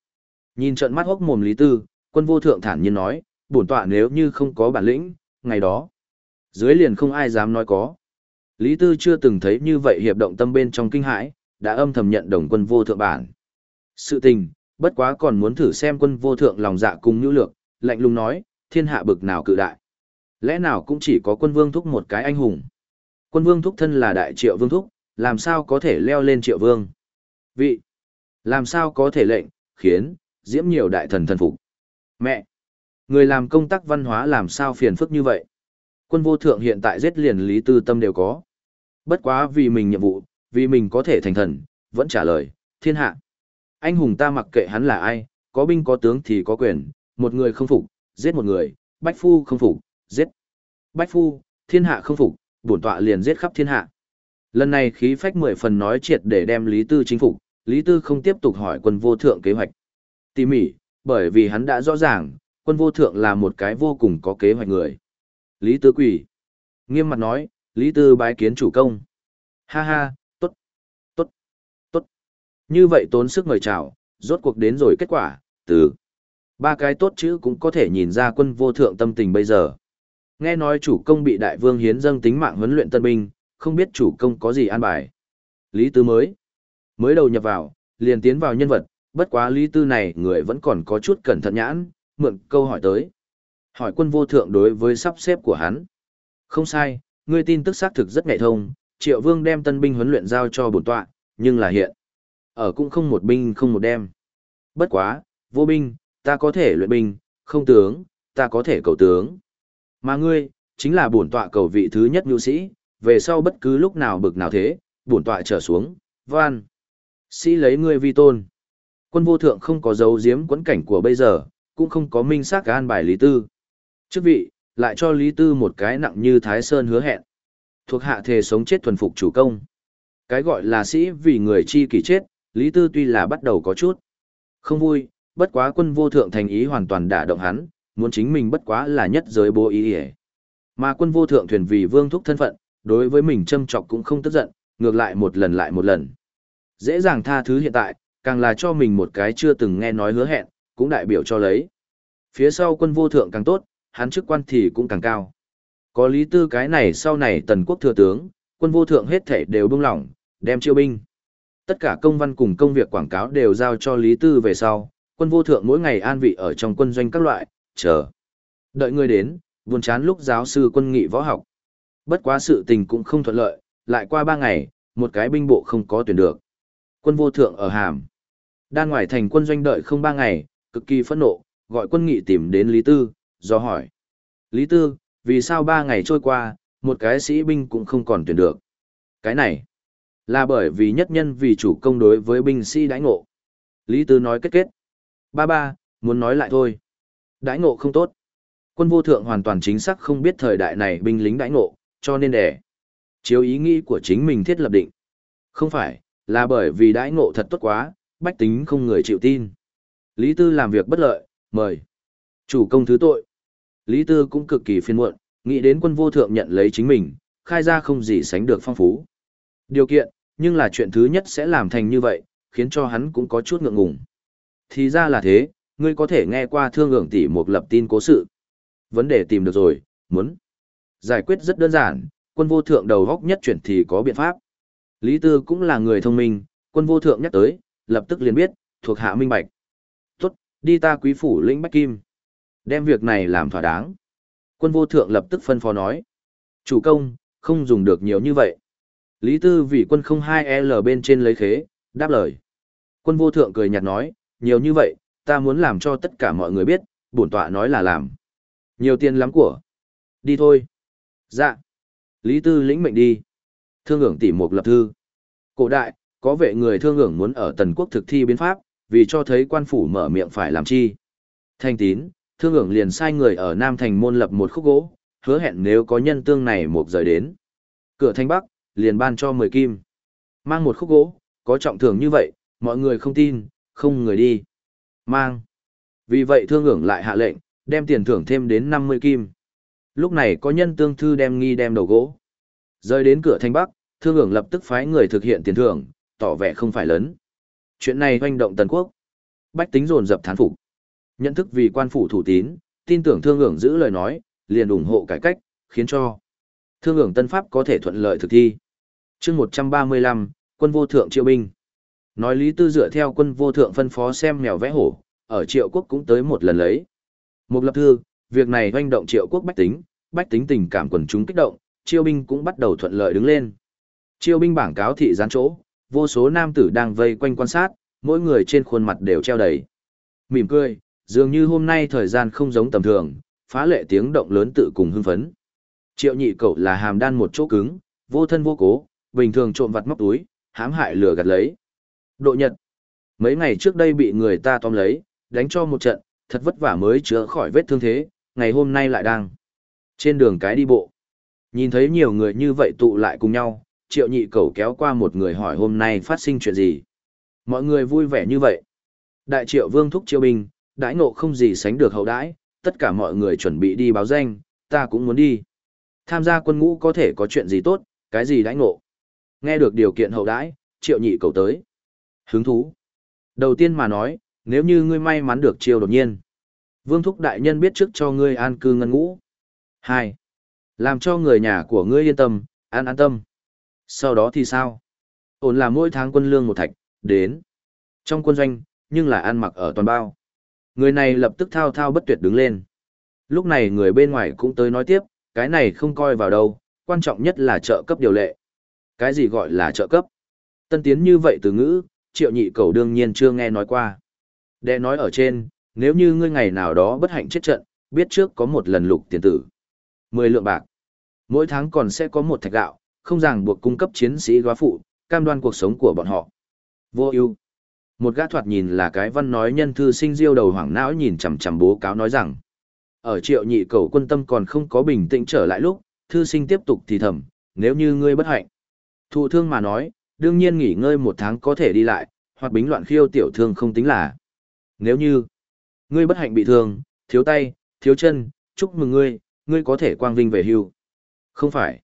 Nhìn trận mắt hốc mồm Lý Tư, quân vô thượng thản nhiên nói, bổn tọa nếu như không có bản lĩnh, ngày đó. Dưới liền không ai dám nói có. Lý Tư chưa từng thấy như vậy hiệp động tâm bên trong kinh hãi, đã âm thầm nhận đồng quân vô thượng bản. Sự tình, bất quá còn muốn thử xem quân vô thượng lòng dạ cùng nhu lược, lạnh lùng nói, thiên hạ bực nào cự đại. Lẽ nào cũng chỉ có quân vương thúc một cái anh hùng. Quân vương thúc thân là đại triệu vương thúc, làm sao có thể leo lên triệu vương. Vị, làm sao có thể lệnh, khiến, diễm nhiều đại thần thần phục. Mẹ, người làm công tác văn hóa làm sao phiền phức như vậy. Quân vô thượng hiện tại giết liền lý tư tâm đều có. Bất quá vì mình nhiệm vụ, vì mình có thể thành thần, vẫn trả lời, thiên hạ. Anh hùng ta mặc kệ hắn là ai, có binh có tướng thì có quyền, một người không phục, giết một người, bách phu không phục, giết. Bách phu, thiên hạ không phục, bổn tọa liền giết khắp thiên hạ. Lần này khí phách mười phần nói triệt để đem Lý Tư chính phục, Lý Tư không tiếp tục hỏi quân vô thượng kế hoạch. Tỉ mỉ, bởi vì hắn đã rõ ràng, quân vô thượng là một cái vô cùng có kế hoạch người. Lý Tư quỷ. Nghiêm mặt nói, Lý Tư bái kiến chủ công. Ha ha, tốt, tốt, tốt. Như vậy tốn sức mời chào, rốt cuộc đến rồi kết quả, từ. Ba cái tốt chữ cũng có thể nhìn ra quân vô thượng tâm tình bây giờ. Nghe nói chủ công bị đại vương hiến dâng tính mạng huấn luyện tân binh, không biết chủ công có gì an bài. Lý Tư mới. Mới đầu nhập vào, liền tiến vào nhân vật, bất quá Lý Tư này người vẫn còn có chút cẩn thận nhãn, mượn câu hỏi tới. Hỏi quân vô thượng đối với sắp xếp của hắn. Không sai, ngươi tin tức xác thực rất ngại thông, triệu vương đem tân binh huấn luyện giao cho bổn tọa, nhưng là hiện. Ở cũng không một binh không một đem. Bất quá, vô binh, ta có thể luyện binh, không tướng, ta có thể cầu tướng. Mà ngươi, chính là bổn tọa cầu vị thứ nhất nhu sĩ, về sau bất cứ lúc nào bực nào thế, bổn tọa trở xuống, van. Sĩ lấy ngươi vi tôn. Quân vô thượng không có dấu giếm quẫn cảnh của bây giờ, cũng không có minh xác an bài Lý Tư. Chức vị, lại cho Lý Tư một cái nặng như Thái Sơn hứa hẹn. Thuộc hạ thề sống chết thuần phục chủ công. Cái gọi là sĩ vì người chi kỷ chết, Lý Tư tuy là bắt đầu có chút. Không vui, bất quá quân vô thượng thành ý hoàn toàn đả động hắn, muốn chính mình bất quá là nhất giới bố ý ỉa. Mà quân vô thượng thuyền vì vương thúc thân phận đối với mình châm chọc cũng không tức giận ngược lại một lần lại một lần. Dễ dàng tha thứ hiện tại càng là cho mình một cái chưa từng nghe nói hứa hẹn cũng đại biểu cho lấy. Phía sau quân vô thượng càng tốt hắn chức quan thì cũng càng cao. Có lý tư cái này sau này tần quốc thừa tướng quân vô thượng hết thể đều bưng lỏng đem chiêu binh. Tất cả công văn cùng công việc quảng cáo đều giao cho lý tư về sau quân vô thượng mỗi ngày an vị ở trong quân doanh các loại chờ. Đợi người đến, buồn chán lúc giáo sư quân nghị võ học. Bất quá sự tình cũng không thuận lợi, lại qua ba ngày, một cái binh bộ không có tuyển được. Quân vô thượng ở Hàm. Đan ngoài thành quân doanh đợi không ba ngày, cực kỳ phẫn nộ, gọi quân nghị tìm đến Lý Tư, do hỏi. Lý Tư, vì sao ba ngày trôi qua, một cái sĩ binh cũng không còn tuyển được? Cái này, là bởi vì nhất nhân vì chủ công đối với binh sĩ đãi ngộ. Lý Tư nói kết kết. Ba ba, muốn nói lại thôi. Đãi ngộ không tốt. Quân vô thượng hoàn toàn chính xác không biết thời đại này binh lính đãi ngộ, cho nên để Chiếu ý nghĩ của chính mình thiết lập định. Không phải, là bởi vì đãi ngộ thật tốt quá, bách tính không người chịu tin. Lý Tư làm việc bất lợi, mời. Chủ công thứ tội. Lý Tư cũng cực kỳ phiền muộn, nghĩ đến quân vô thượng nhận lấy chính mình, khai ra không gì sánh được phong phú. Điều kiện, nhưng là chuyện thứ nhất sẽ làm thành như vậy, khiến cho hắn cũng có chút ngượng ngùng. Thì ra là thế, ngươi có thể nghe qua thương lượng tỷ một lập tin cố sự. Vấn đề tìm được rồi, muốn. Giải quyết rất đơn giản, quân vô thượng đầu góc nhất chuyển thì có biện pháp. Lý Tư cũng là người thông minh, quân vô thượng nhắc tới, lập tức liền biết, thuộc hạ minh bạch. Tốt, đi ta quý phủ lĩnh Bách Kim. Đem việc này làm thỏa đáng. Quân vô thượng lập tức phân phó nói. Chủ công, không dùng được nhiều như vậy. Lý Tư vì quân không hai l bên trên lấy khế, đáp lời. Quân vô thượng cười nhạt nói, nhiều như vậy, ta muốn làm cho tất cả mọi người biết, bổn tọa nói là làm. Nhiều tiền lắm của. Đi thôi. Dạ. Lý Tư lĩnh mệnh đi. Thương ưởng tỷ một lập thư. Cổ đại, có vệ người thương ưởng muốn ở tần quốc thực thi biến pháp, vì cho thấy quan phủ mở miệng phải làm chi. Thanh tín, thương ưởng liền sai người ở Nam Thành môn lập một khúc gỗ, hứa hẹn nếu có nhân tương này một rời đến. Cửa thanh bắc, liền ban cho 10 kim. Mang một khúc gỗ, có trọng thưởng như vậy, mọi người không tin, không người đi. Mang. Vì vậy thương ưởng lại hạ lệnh, đem tiền thưởng thêm đến 50 kim. Lúc này có nhân tương thư đem nghi đem đầu gỗ. Rơi đến cửa thanh bắc, thương ưởng lập tức phái người thực hiện tiền thưởng, tỏ vẻ không phải lớn. Chuyện này hoành động tần quốc. Bách tính dồn dập thán phục. Nhận thức vì quan phủ thủ tín, tin tưởng thương ưởng giữ lời nói, liền ủng hộ cải cách, khiến cho thương ưởng tân pháp có thể thuận lợi thực thi. chương 135, quân vô thượng triệu binh. Nói Lý Tư dựa theo quân vô thượng phân phó xem mèo vẽ hổ, ở triệu quốc cũng tới một lần lấy. Một lập thư, việc này hoành động triệu quốc bách tính, bách tính tình cảm quần chúng kích động, chiêu binh cũng bắt đầu thuận lợi đứng lên. Chiêu binh bảng cáo thị gián chỗ, vô số nam tử đang vây quanh quan sát, mỗi người trên khuôn mặt đều treo đầy. Mỉm cười, dường như hôm nay thời gian không giống tầm thường, phá lệ tiếng động lớn tự cùng hưng phấn. Triệu nhị cậu là hàm đan một chỗ cứng, vô thân vô cố, bình thường trộm vặt móc túi, hãm hại lừa gạt lấy. Độ nhật. Mấy ngày trước đây bị người ta tóm lấy, đánh cho một trận, thật vất vả mới chữa khỏi vết thương thế, ngày hôm nay lại đang trên đường cái đi bộ. Nhìn thấy nhiều người như vậy tụ lại cùng nhau, triệu nhị cầu kéo qua một người hỏi hôm nay phát sinh chuyện gì. Mọi người vui vẻ như vậy. Đại triệu vương thúc triệu binh, đãi ngộ không gì sánh được hậu đãi, tất cả mọi người chuẩn bị đi báo danh, ta cũng muốn đi. Tham gia quân ngũ có thể có chuyện gì tốt, cái gì đãi ngộ. Nghe được điều kiện hậu đãi, triệu nhị cầu tới. Hứng thú. Đầu tiên mà nói, nếu như ngươi may mắn được chiêu đột nhiên. Vương thúc đại nhân biết trước cho ngươi an cư ngân ngũ. Hai, Làm cho người nhà của ngươi yên tâm, an an tâm. Sau đó thì sao? Ổn là mỗi tháng quân lương một thạch, đến. Trong quân doanh, nhưng là ăn mặc ở toàn bao. Người này lập tức thao thao bất tuyệt đứng lên. Lúc này người bên ngoài cũng tới nói tiếp, cái này không coi vào đâu, quan trọng nhất là trợ cấp điều lệ. Cái gì gọi là trợ cấp? Tân tiến như vậy từ ngữ, triệu nhị cầu đương nhiên chưa nghe nói qua. Đệ nói ở trên, nếu như ngươi ngày nào đó bất hạnh chết trận, biết trước có một lần lục tiền tử. mười lượng bạc. Mỗi tháng còn sẽ có một thạch gạo, không ràng buộc cung cấp chiến sĩ góa phụ, cam đoan cuộc sống của bọn họ. Vô ưu. Một gã thoạt nhìn là cái văn nói nhân thư sinh diêu đầu hoảng não nhìn chằm chằm bố cáo nói rằng. Ở triệu nhị cầu quân tâm còn không có bình tĩnh trở lại lúc, thư sinh tiếp tục thì thầm, nếu như ngươi bất hạnh. Thụ thương mà nói, đương nhiên nghỉ ngơi một tháng có thể đi lại, hoặc bính loạn khiêu tiểu thương không tính là. Nếu như, ngươi bất hạnh bị thương, thiếu tay, thiếu chân, chúc mừng ngươi, ngươi có thể quang vinh về hưu. Không phải.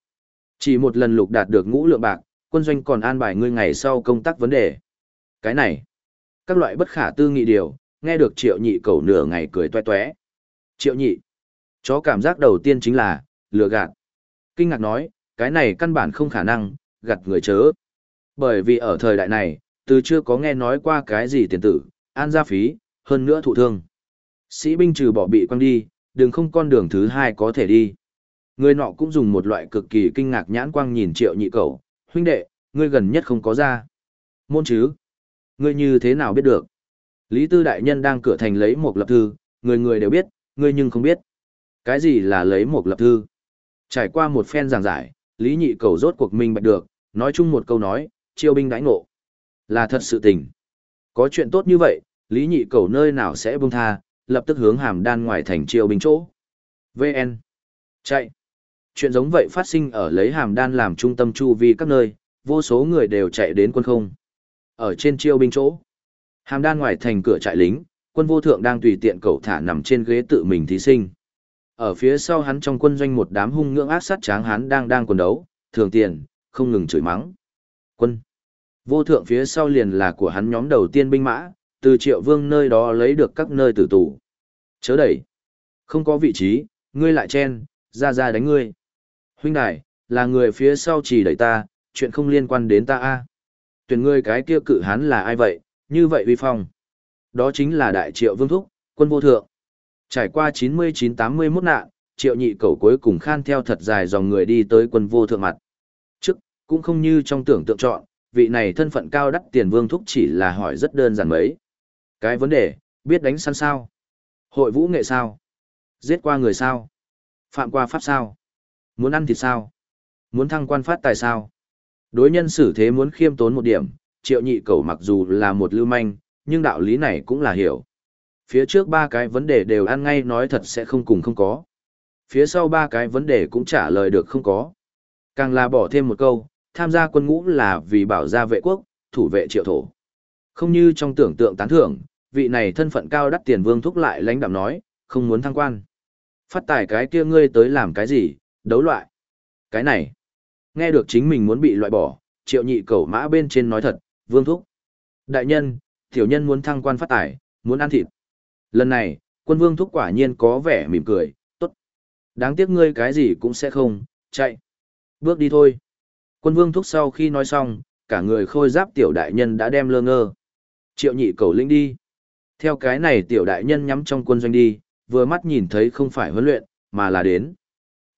Chỉ một lần lục đạt được ngũ lượng bạc, quân doanh còn an bài ngươi ngày sau công tác vấn đề. Cái này, các loại bất khả tư nghị điều, nghe được triệu nhị cầu nửa ngày cười toe toé. Triệu nhị, chó cảm giác đầu tiên chính là, lừa gạt. Kinh ngạc nói, cái này căn bản không khả năng, gạt người chớ. Bởi vì ở thời đại này, từ chưa có nghe nói qua cái gì tiền tử, an gia phí, hơn nữa thụ thương. Sĩ binh trừ bỏ bị quăng đi, đừng không con đường thứ hai có thể đi. Người nọ cũng dùng một loại cực kỳ kinh ngạc nhãn quang nhìn triệu nhị cầu, huynh đệ, ngươi gần nhất không có ra. Môn chứ? Ngươi như thế nào biết được? Lý Tư Đại Nhân đang cửa thành lấy một lập thư, người người đều biết, ngươi nhưng không biết. Cái gì là lấy một lập thư? Trải qua một phen giảng giải, Lý Nhị cầu rốt cuộc minh bạch được, nói chung một câu nói, chiêu binh đãi ngộ. Là thật sự tình. Có chuyện tốt như vậy, Lý Nhị cầu nơi nào sẽ buông tha, lập tức hướng hàm đan ngoài thành chiêu binh chỗ. VN. Chạy. Chuyện giống vậy phát sinh ở lấy hàm đan làm trung tâm chu vi các nơi, vô số người đều chạy đến quân không. Ở trên chiêu binh chỗ, hàm đan ngoài thành cửa trại lính, quân vô thượng đang tùy tiện cẩu thả nằm trên ghế tự mình thí sinh. Ở phía sau hắn trong quân doanh một đám hung ngưỡng ác sát tráng hắn đang đang quần đấu, thường tiền, không ngừng chửi mắng. Quân. Vô thượng phía sau liền là của hắn nhóm đầu tiên binh mã, từ triệu vương nơi đó lấy được các nơi tử tù. Chớ đẩy. Không có vị trí, ngươi lại chen, ra ra đánh ngươi. Huynh đài, là người phía sau chỉ đẩy ta, chuyện không liên quan đến ta a. Tuyển ngươi cái kia cự hắn là ai vậy, như vậy uy phong. Đó chính là đại triệu vương thúc, quân vô thượng. Trải qua 99-81 nạn, triệu nhị cầu cuối cùng khan theo thật dài dòng người đi tới quân vô thượng mặt. Cũng không như trong tưởng tượng chọn, vị này thân phận cao đắt tiền vương thúc chỉ là hỏi rất đơn giản mấy. Cái vấn đề, biết đánh săn sao? Hội vũ nghệ sao? Giết qua người sao? Phạm qua pháp sao? Muốn ăn thịt sao? Muốn thăng quan phát tài sao? Đối nhân xử thế muốn khiêm tốn một điểm, triệu nhị cầu mặc dù là một lưu manh, nhưng đạo lý này cũng là hiểu. Phía trước ba cái vấn đề đều ăn ngay nói thật sẽ không cùng không có. Phía sau ba cái vấn đề cũng trả lời được không có. Càng là bỏ thêm một câu, tham gia quân ngũ là vì bảo gia vệ quốc, thủ vệ triệu thổ. Không như trong tưởng tượng tán thưởng, vị này thân phận cao đắt tiền vương thúc lại lãnh đạm nói, không muốn thăng quan. Phát tài cái kia ngươi tới làm cái gì, đấu loại. Cái này, nghe được chính mình muốn bị loại bỏ, triệu nhị cầu mã bên trên nói thật, vương thúc. Đại nhân, tiểu nhân muốn thăng quan phát tài, muốn ăn thịt. Lần này, quân vương thúc quả nhiên có vẻ mỉm cười, tốt. Đáng tiếc ngươi cái gì cũng sẽ không, chạy. Bước đi thôi. Quân vương thúc sau khi nói xong, cả người khôi giáp tiểu đại nhân đã đem lơ ngơ. Triệu nhị cầu linh đi. Theo cái này tiểu đại nhân nhắm trong quân doanh đi, vừa mắt nhìn thấy không phải huấn luyện, mà là đến.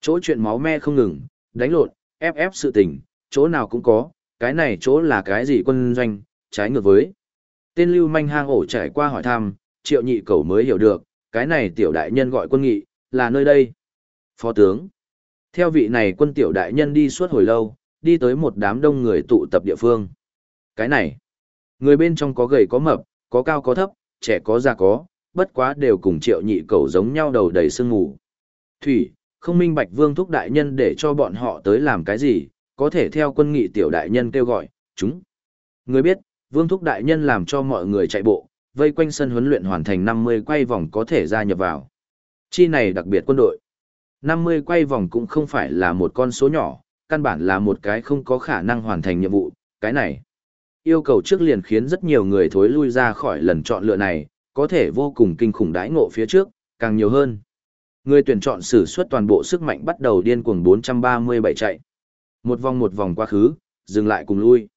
Chỗ chuyện máu me không ngừng, đánh lộn, ép ép sự tình, chỗ nào cũng có, cái này chỗ là cái gì quân doanh, trái ngược với. Tên lưu manh hang ổ trải qua hỏi thăm, triệu nhị cầu mới hiểu được, cái này tiểu đại nhân gọi quân nghị, là nơi đây. Phó tướng. Theo vị này quân tiểu đại nhân đi suốt hồi lâu, đi tới một đám đông người tụ tập địa phương. Cái này, người bên trong có gầy có mập, có cao có thấp, trẻ có già có, bất quá đều cùng triệu nhị cầu giống nhau đầu đầy sương mù. Thủy, không minh bạch vương thúc đại nhân để cho bọn họ tới làm cái gì, có thể theo quân nghị tiểu đại nhân kêu gọi, chúng. Người biết, vương thúc đại nhân làm cho mọi người chạy bộ, vây quanh sân huấn luyện hoàn thành 50 quay vòng có thể gia nhập vào. Chi này đặc biệt quân đội. 50 quay vòng cũng không phải là một con số nhỏ, căn bản là một cái không có khả năng hoàn thành nhiệm vụ, cái này. Yêu cầu trước liền khiến rất nhiều người thối lui ra khỏi lần chọn lựa này, có thể vô cùng kinh khủng đãi ngộ phía trước, càng nhiều hơn. Người tuyển chọn sử xuất toàn bộ sức mạnh bắt đầu điên cuồng 437 chạy. Một vòng một vòng quá khứ, dừng lại cùng lui.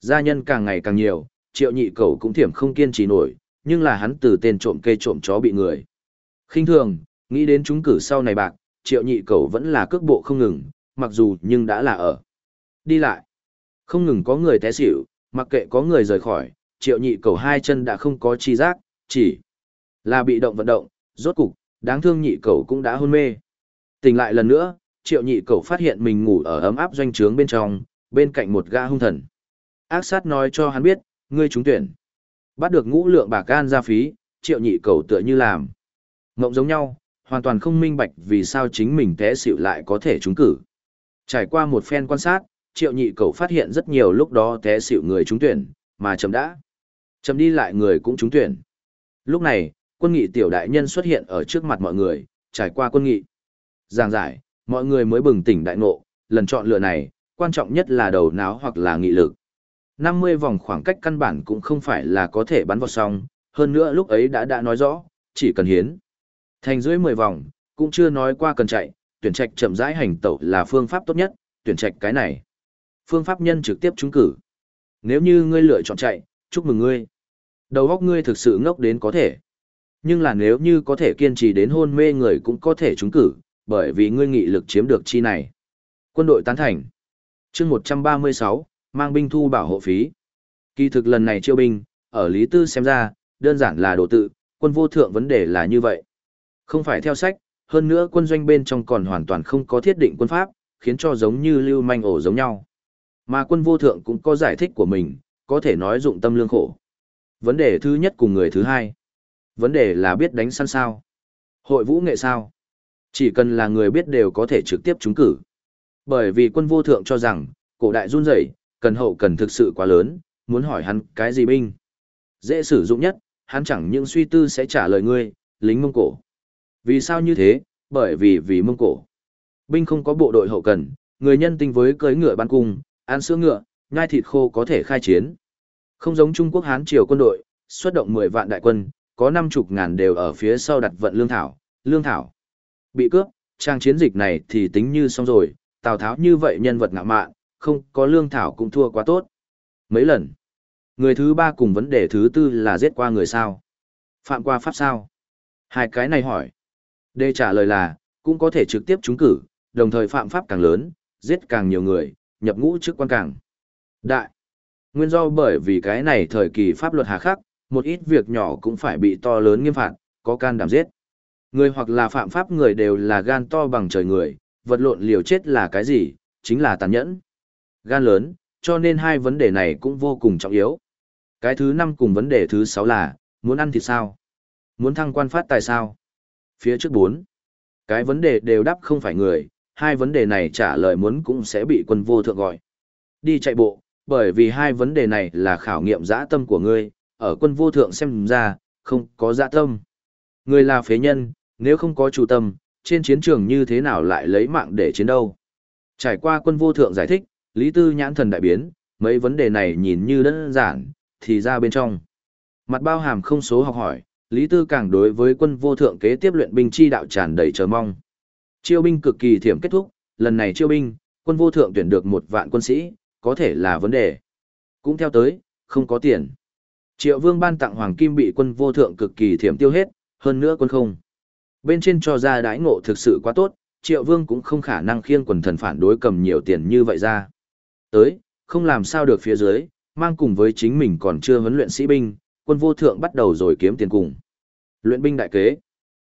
Gia nhân càng ngày càng nhiều, triệu nhị cầu cũng thiểm không kiên trì nổi, nhưng là hắn từ tên trộm cây trộm chó bị người. khinh thường, nghĩ đến chúng cử sau này bạc, triệu nhị cầu vẫn là cước bộ không ngừng, mặc dù nhưng đã là ở. Đi lại. Không ngừng có người té xỉu, mặc kệ có người rời khỏi, triệu nhị cầu hai chân đã không có chi giác, chỉ là bị động vận động, rốt cục, đáng thương nhị cầu cũng đã hôn mê. Tỉnh lại lần nữa, triệu nhị cầu phát hiện mình ngủ ở ấm áp doanh trướng bên trong, bên cạnh một gã hung thần. Ác sát nói cho hắn biết, ngươi trúng tuyển. Bắt được ngũ lượng bạc can ra phí, triệu nhị cầu tựa như làm. Ngộng giống nhau, hoàn toàn không minh bạch vì sao chính mình té xỉu lại có thể trúng cử. Trải qua một phen quan sát, triệu nhị cầu phát hiện rất nhiều lúc đó té xỉu người trúng tuyển, mà chấm đã. chấm đi lại người cũng trúng tuyển. Lúc này, quân nghị tiểu đại nhân xuất hiện ở trước mặt mọi người, trải qua quân nghị. Giảng giải, mọi người mới bừng tỉnh đại ngộ, lần chọn lựa này, quan trọng nhất là đầu não hoặc là nghị lực. 50 vòng khoảng cách căn bản cũng không phải là có thể bắn vào xong, hơn nữa lúc ấy đã đã nói rõ, chỉ cần hiến. Thành dưới 10 vòng, cũng chưa nói qua cần chạy, tuyển trạch chậm rãi hành tẩu là phương pháp tốt nhất, tuyển trạch cái này. Phương pháp nhân trực tiếp trúng cử. Nếu như ngươi lựa chọn chạy, chúc mừng ngươi. Đầu óc ngươi thực sự ngốc đến có thể. Nhưng là nếu như có thể kiên trì đến hôn mê người cũng có thể trúng cử, bởi vì ngươi nghị lực chiếm được chi này. Quân đội tán thành. chương 136, mang binh thu bảo hộ phí. Kỳ thực lần này chiêu binh, ở Lý Tư xem ra, đơn giản là đồ tự, quân vô thượng vấn đề là như vậy. Không phải theo sách, hơn nữa quân doanh bên trong còn hoàn toàn không có thiết định quân pháp, khiến cho giống như lưu manh ổ giống nhau. Mà quân vô thượng cũng có giải thích của mình, có thể nói dụng tâm lương khổ. Vấn đề thứ nhất cùng người thứ hai. Vấn đề là biết đánh săn sao. Hội vũ nghệ sao. Chỉ cần là người biết đều có thể trực tiếp trúng cử. Bởi vì quân vô thượng cho rằng, cổ đại run rẩy, cần hậu cần thực sự quá lớn, muốn hỏi hắn cái gì binh. Dễ sử dụng nhất, hắn chẳng những suy tư sẽ trả lời ngươi, lính Mông Cổ. Vì sao như thế? Bởi vì vì Mông Cổ. Binh không có bộ đội hậu cần, người nhân tinh với cưới ngựa ban cung, ăn sữa ngựa, nhai thịt khô có thể khai chiến. Không giống Trung Quốc Hán triều quân đội, xuất động 10 vạn đại quân, có năm chục ngàn đều ở phía sau đặt vận lương thảo, lương thảo. Bị cướp, trang chiến dịch này thì tính như xong rồi, Tào Tháo như vậy nhân vật ngạ mạn, không có lương thảo cũng thua quá tốt. Mấy lần. Người thứ ba cùng vấn đề thứ tư là giết qua người sao? Phạm qua pháp sao? Hai cái này hỏi. Đề trả lời là, cũng có thể trực tiếp trúng cử, đồng thời phạm pháp càng lớn, giết càng nhiều người, nhập ngũ chức quan càng. Đại. Nguyên do bởi vì cái này thời kỳ pháp luật hà khắc, một ít việc nhỏ cũng phải bị to lớn nghiêm phạt, có can đảm giết. Người hoặc là phạm pháp người đều là gan to bằng trời người, vật lộn liều chết là cái gì, chính là tàn nhẫn. Gan lớn, cho nên hai vấn đề này cũng vô cùng trọng yếu. Cái thứ năm cùng vấn đề thứ sáu là, muốn ăn thịt sao? Muốn thăng quan phát tài sao? Phía trước bốn. Cái vấn đề đều đáp không phải người, hai vấn đề này trả lời muốn cũng sẽ bị quân vô thượng gọi. Đi chạy bộ, bởi vì hai vấn đề này là khảo nghiệm dã tâm của ngươi, ở quân vô thượng xem ra, không có dã tâm. Ngươi là phế nhân, nếu không có chủ tâm, trên chiến trường như thế nào lại lấy mạng để chiến đâu. Trải qua quân vô thượng giải thích, Lý Tư nhãn thần đại biến, mấy vấn đề này nhìn như đơn giản, thì ra bên trong. Mặt bao hàm không số học hỏi, Lý Tư càng đối với quân vô thượng kế tiếp luyện binh chi đạo tràn đầy chờ mong. Chiêu binh cực kỳ thiểm kết thúc, lần này chiêu binh, quân vô thượng tuyển được một vạn quân sĩ, có thể là vấn đề. Cũng theo tới, không có tiền. Triệu vương ban tặng hoàng kim bị quân vô thượng cực kỳ thiểm tiêu hết, hơn nữa quân không. Bên trên cho ra đãi ngộ thực sự quá tốt, triệu vương cũng không khả năng khiêng quần thần phản đối cầm nhiều tiền như vậy ra. Tới, không làm sao được phía dưới, mang cùng với chính mình còn chưa huấn luyện sĩ binh, quân vô thượng bắt đầu rồi kiếm tiền cùng. Luyện binh đại kế.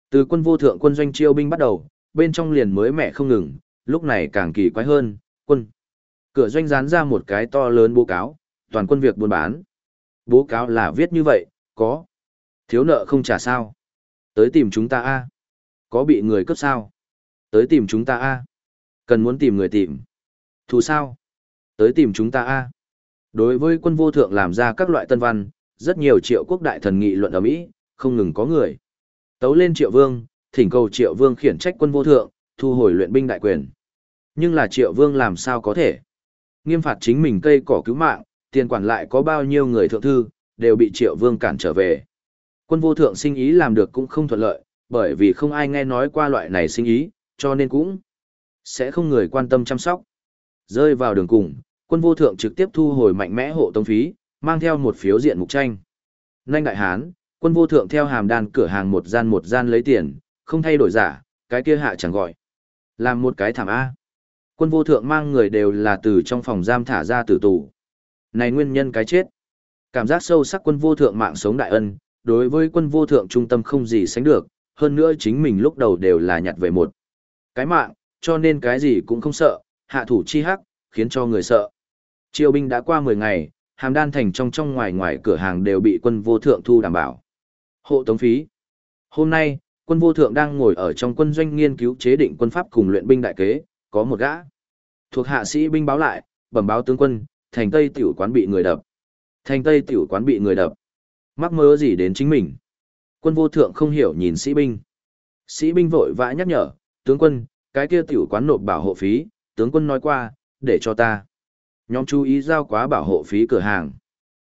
Từ quân vô thượng quân doanh chiêu binh bắt đầu, bên trong liền mới mẹ không ngừng, lúc này càng kỳ quái hơn, quân. Cửa doanh dán ra một cái to lớn bố cáo, toàn quân việc buôn bán. Bố cáo là viết như vậy, có. Thiếu nợ không trả sao. Tới tìm chúng ta a Có bị người cướp sao? Tới tìm chúng ta a Cần muốn tìm người tìm. Thù sao? Tới tìm chúng ta a Đối với quân vô thượng làm ra các loại tân văn, rất nhiều triệu quốc đại thần nghị luận ở Mỹ, không ngừng có người. Tấu lên triệu vương, thỉnh cầu triệu vương khiển trách quân vô thượng, thu hồi luyện binh đại quyền. Nhưng là triệu vương làm sao có thể? Nghiêm phạt chính mình cây cỏ cứu mạng, tiền quản lại có bao nhiêu người thượng thư, đều bị triệu vương cản trở về. Quân vô thượng sinh ý làm được cũng không thuận lợi, bởi vì không ai nghe nói qua loại này sinh ý, cho nên cũng sẽ không người quan tâm chăm sóc. Rơi vào đường cùng, quân vô thượng trực tiếp thu hồi mạnh mẽ hộ tông phí, mang theo một phiếu diện mục tranh. Nanh đại hán, quân vô thượng theo hàm đàn cửa hàng một gian một gian lấy tiền, không thay đổi giả, cái kia hạ chẳng gọi. Làm một cái thảm A. Quân vô thượng mang người đều là từ trong phòng giam thả ra tử tù. Này nguyên nhân cái chết. Cảm giác sâu sắc quân vô thượng mạng sống đại ân, đối với quân vô thượng trung tâm không gì sánh được, hơn nữa chính mình lúc đầu đều là nhặt về một. Cái mạng, cho nên cái gì cũng không sợ, hạ thủ chi hắc, khiến cho người sợ. Triều binh đã qua 10 ngày, hàm đan thành trong trong ngoài ngoài cửa hàng đều bị quân vô thượng thu đảm bảo. Hộ tống phí. Hôm nay, quân vô thượng đang ngồi ở trong quân doanh nghiên cứu chế định quân pháp cùng luyện binh đại kế, có một gã. Thuộc hạ sĩ binh báo lại, bẩm báo tướng quân, thành tây tiểu quán bị người đập. Thành tây tiểu quán bị người đập. Mắc mơ gì đến chính mình. Quân vô thượng không hiểu nhìn sĩ binh. Sĩ binh vội vã nhắc nhở, tướng quân, cái kia tiểu quán nộp bảo hộ phí, tướng quân nói qua, để cho ta. Nhóm chú ý giao quá bảo hộ phí cửa hàng.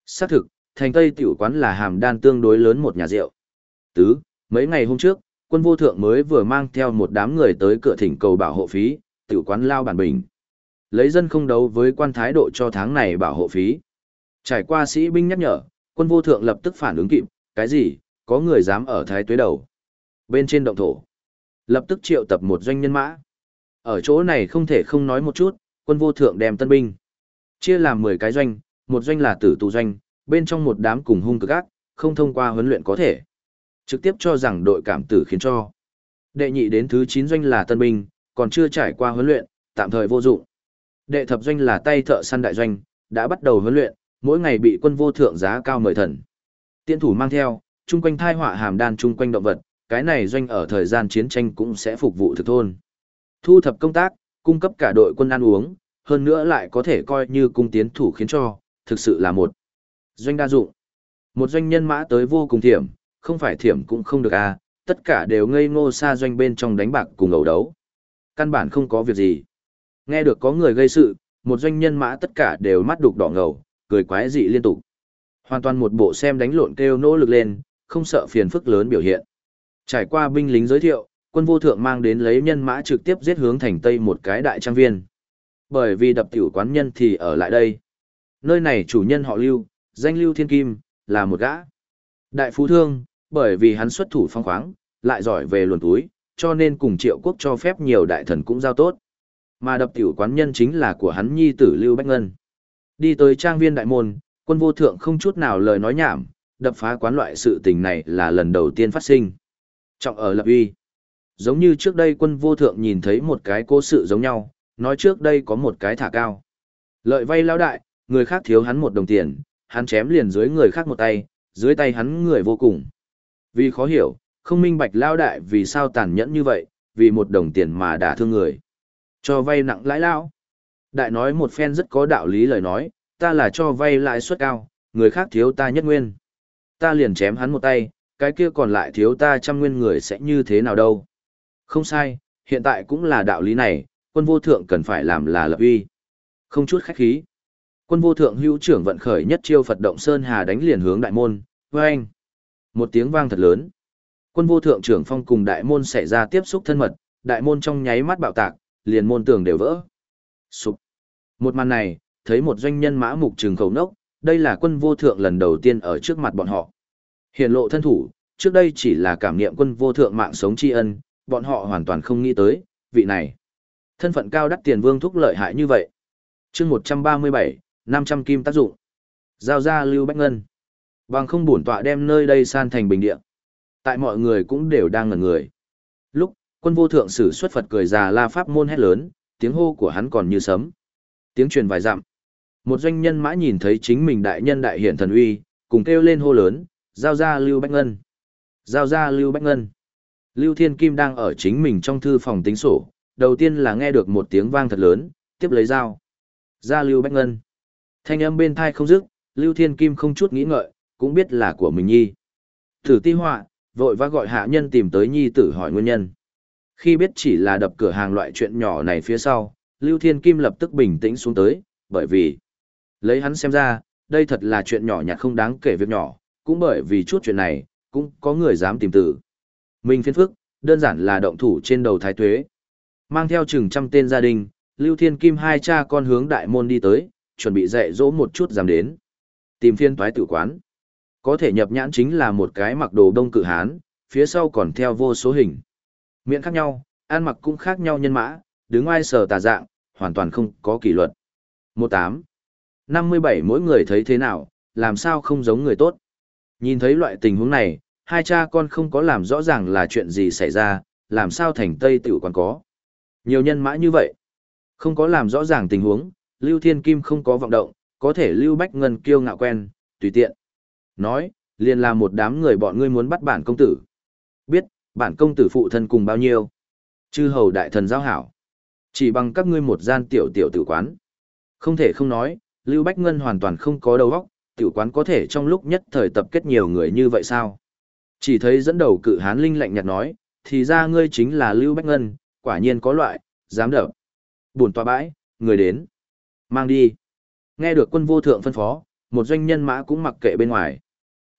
Xác thực, thành Tây tiểu quán là hàm đan tương đối lớn một nhà rượu. Tứ, mấy ngày hôm trước, quân vô thượng mới vừa mang theo một đám người tới cửa thỉnh cầu bảo hộ phí, tiểu quán lao bản bình. Lấy dân không đấu với quan thái độ cho tháng này bảo hộ phí. Trải qua sĩ binh nhắc nhở, quân vô thượng lập tức phản ứng kịp, cái gì, có người dám ở thái tuế đầu. Bên trên động thổ, lập tức triệu tập một doanh nhân mã. Ở chỗ này không thể không nói một chút, quân vô thượng đem tân binh. Chia làm 10 cái doanh, một doanh là tử tù doanh, bên trong một đám cùng hung cực ác, không thông qua huấn luyện có thể. Trực tiếp cho rằng đội cảm tử khiến cho. Đệ nhị đến thứ 9 doanh là tân binh, còn chưa trải qua huấn luyện, tạm thời vô dụng. Đệ thập doanh là tay thợ săn đại doanh, đã bắt đầu huấn luyện, mỗi ngày bị quân vô thượng giá cao mời thần. Tiện thủ mang theo, chung quanh thai họa hàm đan chung quanh động vật, cái này doanh ở thời gian chiến tranh cũng sẽ phục vụ thực thôn. Thu thập công tác, cung cấp cả đội quân ăn uống, hơn nữa lại có thể coi như cung tiến thủ khiến cho, thực sự là một doanh đa dụng. Một doanh nhân mã tới vô cùng thiểm, không phải thiểm cũng không được à, tất cả đều ngây ngô xa doanh bên trong đánh bạc cùng ẩu đấu. Căn bản không có việc gì. Nghe được có người gây sự, một doanh nhân mã tất cả đều mắt đục đỏ ngầu, cười quái dị liên tục. Hoàn toàn một bộ xem đánh lộn kêu nỗ lực lên, không sợ phiền phức lớn biểu hiện. Trải qua binh lính giới thiệu, quân vô thượng mang đến lấy nhân mã trực tiếp giết hướng thành Tây một cái đại trang viên. Bởi vì đập tiểu quán nhân thì ở lại đây. Nơi này chủ nhân họ Lưu, danh Lưu Thiên Kim, là một gã. Đại phú thương, bởi vì hắn xuất thủ phong khoáng, lại giỏi về luồn túi, cho nên cùng triệu quốc cho phép nhiều đại thần cũng giao tốt. Mà đập tiểu quán nhân chính là của hắn nhi tử Lưu Bách Ngân. Đi tới trang viên đại môn, quân vô thượng không chút nào lời nói nhảm, đập phá quán loại sự tình này là lần đầu tiên phát sinh. Trọng ở lập uy. Giống như trước đây quân vô thượng nhìn thấy một cái cố sự giống nhau, nói trước đây có một cái thả cao. Lợi vay lao đại, người khác thiếu hắn một đồng tiền, hắn chém liền dưới người khác một tay, dưới tay hắn người vô cùng. Vì khó hiểu, không minh bạch lao đại vì sao tàn nhẫn như vậy, vì một đồng tiền mà đả thương người. Cho vay nặng lãi lao. Đại nói một phen rất có đạo lý lời nói, ta là cho vay lãi suất cao, người khác thiếu ta nhất nguyên. Ta liền chém hắn một tay, cái kia còn lại thiếu ta trăm nguyên người sẽ như thế nào đâu. Không sai, hiện tại cũng là đạo lý này, quân vô thượng cần phải làm là lập uy. Không chút khách khí. Quân vô thượng hữu trưởng vận khởi nhất chiêu Phật động Sơn Hà đánh liền hướng đại môn, oeng. anh. Một tiếng vang thật lớn. Quân vô thượng trưởng phong cùng đại môn xảy ra tiếp xúc thân mật, đại môn trong nháy mắt bạo tạc, liền môn tường đều vỡ. Sụp. Một màn này, thấy một doanh nhân mã mục trường khẩu nốc, đây là quân vô thượng lần đầu tiên ở trước mặt bọn họ. Hiện lộ thân thủ, trước đây chỉ là cảm niệm quân vô thượng mạng sống tri ân, bọn họ hoàn toàn không nghĩ tới, vị này. Thân phận cao đắt tiền vương thúc lợi hại như vậy. chương 137, 500 kim tác dụng. Giao ra Lưu Bách Ngân. Bằng không bổn tọa đem nơi đây san thành bình địa. Tại mọi người cũng đều đang ngẩn người. Lúc, quân vô thượng sử xuất Phật cười già la pháp môn hét lớn, tiếng hô của hắn còn như sấm. Tiếng truyền vài dặm. Một doanh nhân mã nhìn thấy chính mình đại nhân đại hiển thần uy, cùng kêu lên hô lớn, giao ra Lưu Bách Ngân. Giao ra Lưu Bách Ngân. Lưu Thiên Kim đang ở chính mình trong thư phòng tính sổ, đầu tiên là nghe được một tiếng vang thật lớn, tiếp lấy dao. Ra Lưu Bách Ngân. Thanh âm bên thai không dứt, Lưu Thiên Kim không chút nghĩ ngợi, cũng biết là của mình nhi. Thử ti họa, vội vã gọi hạ nhân tìm tới nhi tử hỏi nguyên nhân. Khi biết chỉ là đập cửa hàng loại chuyện nhỏ này phía sau, Lưu Thiên Kim lập tức bình tĩnh xuống tới, bởi vì lấy hắn xem ra, đây thật là chuyện nhỏ nhặt không đáng kể việc nhỏ, cũng bởi vì chút chuyện này, cũng có người dám tìm tử. Mình phiên phức, đơn giản là động thủ trên đầu thái tuế. Mang theo chừng trăm tên gia đình, Lưu Thiên Kim hai cha con hướng đại môn đi tới, chuẩn bị dạy dỗ một chút dám đến. Tìm phiên toái tử quán. Có thể nhập nhãn chính là một cái mặc đồ đông cự hán, phía sau còn theo vô số hình. Miệng khác nhau, ăn mặc cũng khác nhau nhân mã, đứng ngoài sở tà dạng, hoàn toàn không có kỷ luật. 18. 57 mỗi người thấy thế nào, làm sao không giống người tốt. Nhìn thấy loại tình huống này, hai cha con không có làm rõ ràng là chuyện gì xảy ra, làm sao thành Tây tiểu Quán có. Nhiều nhân mã như vậy, không có làm rõ ràng tình huống, Lưu Thiên Kim không có vọng động, có thể Lưu Bách Ngân kiêu ngạo quen, tùy tiện. Nói, liền là một đám người bọn ngươi muốn bắt bản công tử. Biết, bản công tử phụ thân cùng bao nhiêu. Chư hầu đại thần giao hảo. Chỉ bằng các ngươi một gian tiểu tiểu tử quán. Không thể không nói, Lưu Bách Ngân hoàn toàn không có đầu óc, tiểu quán có thể trong lúc nhất thời tập kết nhiều người như vậy sao? Chỉ thấy dẫn đầu cự hán linh lạnh nhạt nói, thì ra ngươi chính là Lưu Bách Ngân, quả nhiên có loại, dám đập. Buồn tòa bãi, người đến. Mang đi. Nghe được quân vô thượng phân phó, một doanh nhân mã cũng mặc kệ bên ngoài.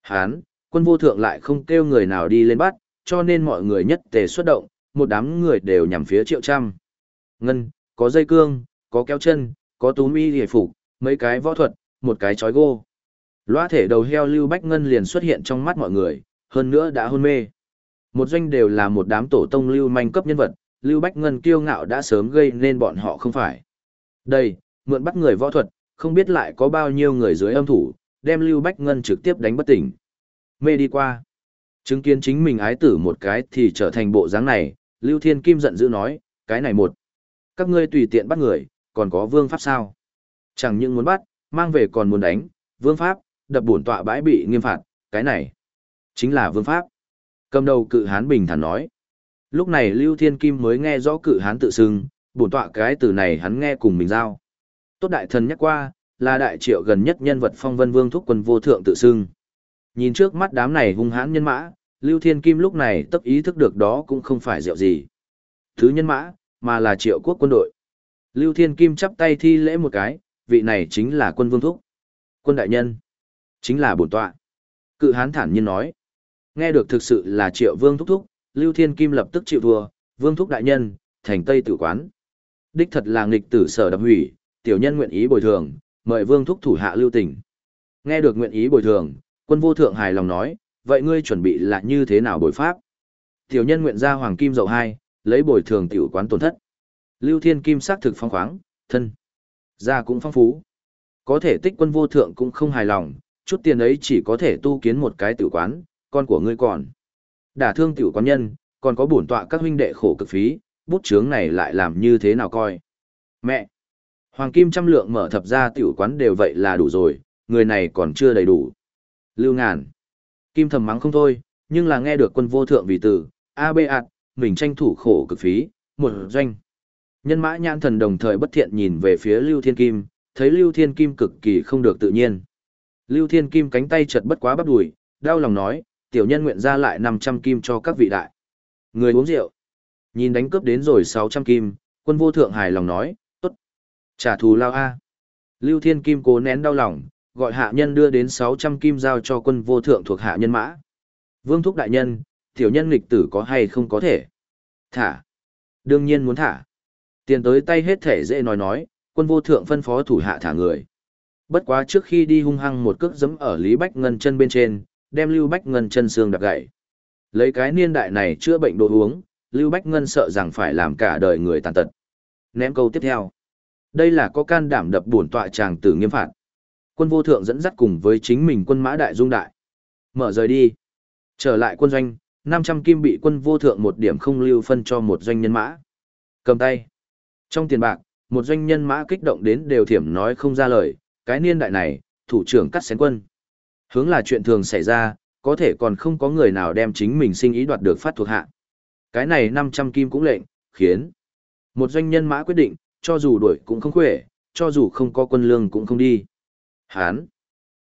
Hán, quân vô thượng lại không kêu người nào đi lên bắt, cho nên mọi người nhất tề xuất động, một đám người đều nhằm phía triệu trăm. Ngân, có dây cương, có kéo chân, có túm y hề phục, mấy cái võ thuật, một cái chói gô. Loa thể đầu heo Lưu Bách Ngân liền xuất hiện trong mắt mọi người, hơn nữa đã hôn mê. Một doanh đều là một đám tổ tông Lưu manh cấp nhân vật, Lưu Bách Ngân kiêu ngạo đã sớm gây nên bọn họ không phải. Đây, mượn bắt người võ thuật, không biết lại có bao nhiêu người dưới âm thủ, đem Lưu Bách Ngân trực tiếp đánh bất tỉnh. Mê đi qua. Chứng kiến chính mình ái tử một cái thì trở thành bộ dáng này, Lưu Thiên Kim giận dữ nói, cái này một. Các ngươi tùy tiện bắt người, còn có vương pháp sao? Chẳng những muốn bắt, mang về còn muốn đánh, vương pháp, đập bổn tọa bãi bị nghiêm phạt, cái này chính là vương pháp. Cầm đầu cự hán bình thản nói. Lúc này Lưu Thiên Kim mới nghe rõ cự hán tự xưng, bổn tọa cái từ này hắn nghe cùng mình giao. Tốt đại thần nhắc qua, là đại triệu gần nhất nhân vật phong vân vương thúc quân vô thượng tự xưng. Nhìn trước mắt đám này hung hãn nhân mã, Lưu Thiên Kim lúc này tấp ý thức được đó cũng không phải rượu gì. Thứ nhân mã, mà là triệu quốc quân đội. Lưu Thiên Kim chắp tay thi lễ một cái, vị này chính là quân vương thúc. Quân đại nhân, chính là bổn tọa. Cự hán thản nhiên nói. Nghe được thực sự là triệu vương thúc thúc, Lưu Thiên Kim lập tức chịu thua, vương thúc đại nhân, thành tây tử quán. Đích thật là nghịch tử sở đập hủy, tiểu nhân nguyện ý bồi thường, mời vương thúc thủ hạ lưu tình. Nghe được nguyện ý bồi thường, quân vô thượng hài lòng nói, vậy ngươi chuẩn bị là như thế nào bồi pháp? Tiểu nhân nguyện ra hoàng kim dậu hai, lấy bồi thường tiểu quán tổn thất. Lưu Thiên Kim xác thực phong khoáng, thân. Gia cũng phong phú. Có thể tích quân vô thượng cũng không hài lòng, chút tiền ấy chỉ có thể tu kiến một cái Tử quán, con của ngươi còn. Đả thương tiểu quán nhân, còn có bổn tọa các huynh đệ khổ cực phí, bút chướng này lại làm như thế nào coi. Mẹ! Hoàng kim trăm lượng mở thập ra tiểu quán đều vậy là đủ rồi, người này còn chưa đầy đủ. Lưu ngàn! Kim thầm mắng không thôi, nhưng là nghe được quân vô thượng vì từ, a B ạt, mình tranh thủ khổ cực phí, một doanh. Nhân mã nhãn thần đồng thời bất thiện nhìn về phía Lưu Thiên Kim, thấy Lưu Thiên Kim cực kỳ không được tự nhiên. Lưu Thiên Kim cánh tay chật bất quá bắp đùi, đau lòng nói, tiểu nhân nguyện ra lại 500 kim cho các vị đại. Người uống rượu. Nhìn đánh cướp đến rồi 600 kim, quân vô thượng hài lòng nói, tốt. Trả thù lao A. Lưu Thiên Kim cố nén đau lòng, gọi hạ nhân đưa đến 600 kim giao cho quân vô thượng thuộc hạ nhân mã. Vương thúc đại nhân, tiểu nhân nghịch tử có hay không có thể? Thả. Đương nhiên muốn thả. Tiền tới tay hết thể dễ nói nói, quân vô thượng phân phó thủ hạ thả người. Bất quá trước khi đi hung hăng một cước giấm ở Lý Bách Ngân chân bên trên, đem Lưu Bách Ngân chân xương đập gãy. Lấy cái niên đại này chữa bệnh đồ uống, Lưu Bách Ngân sợ rằng phải làm cả đời người tàn tật. Ném câu tiếp theo. Đây là có can đảm đập bổn tọa chàng tử nghiêm phạt. Quân vô thượng dẫn dắt cùng với chính mình quân mã đại dung đại. Mở rời đi. Trở lại quân doanh, 500 kim bị quân vô thượng một điểm không lưu phân cho một doanh nhân mã. Cầm tay. Trong tiền bạc, một doanh nhân mã kích động đến đều thiểm nói không ra lời, cái niên đại này, thủ trưởng cắt xén quân. Hướng là chuyện thường xảy ra, có thể còn không có người nào đem chính mình sinh ý đoạt được phát thuộc hạ. Cái này 500 kim cũng lệnh, khiến một doanh nhân mã quyết định, cho dù đuổi cũng không khỏe, cho dù không có quân lương cũng không đi. Hán,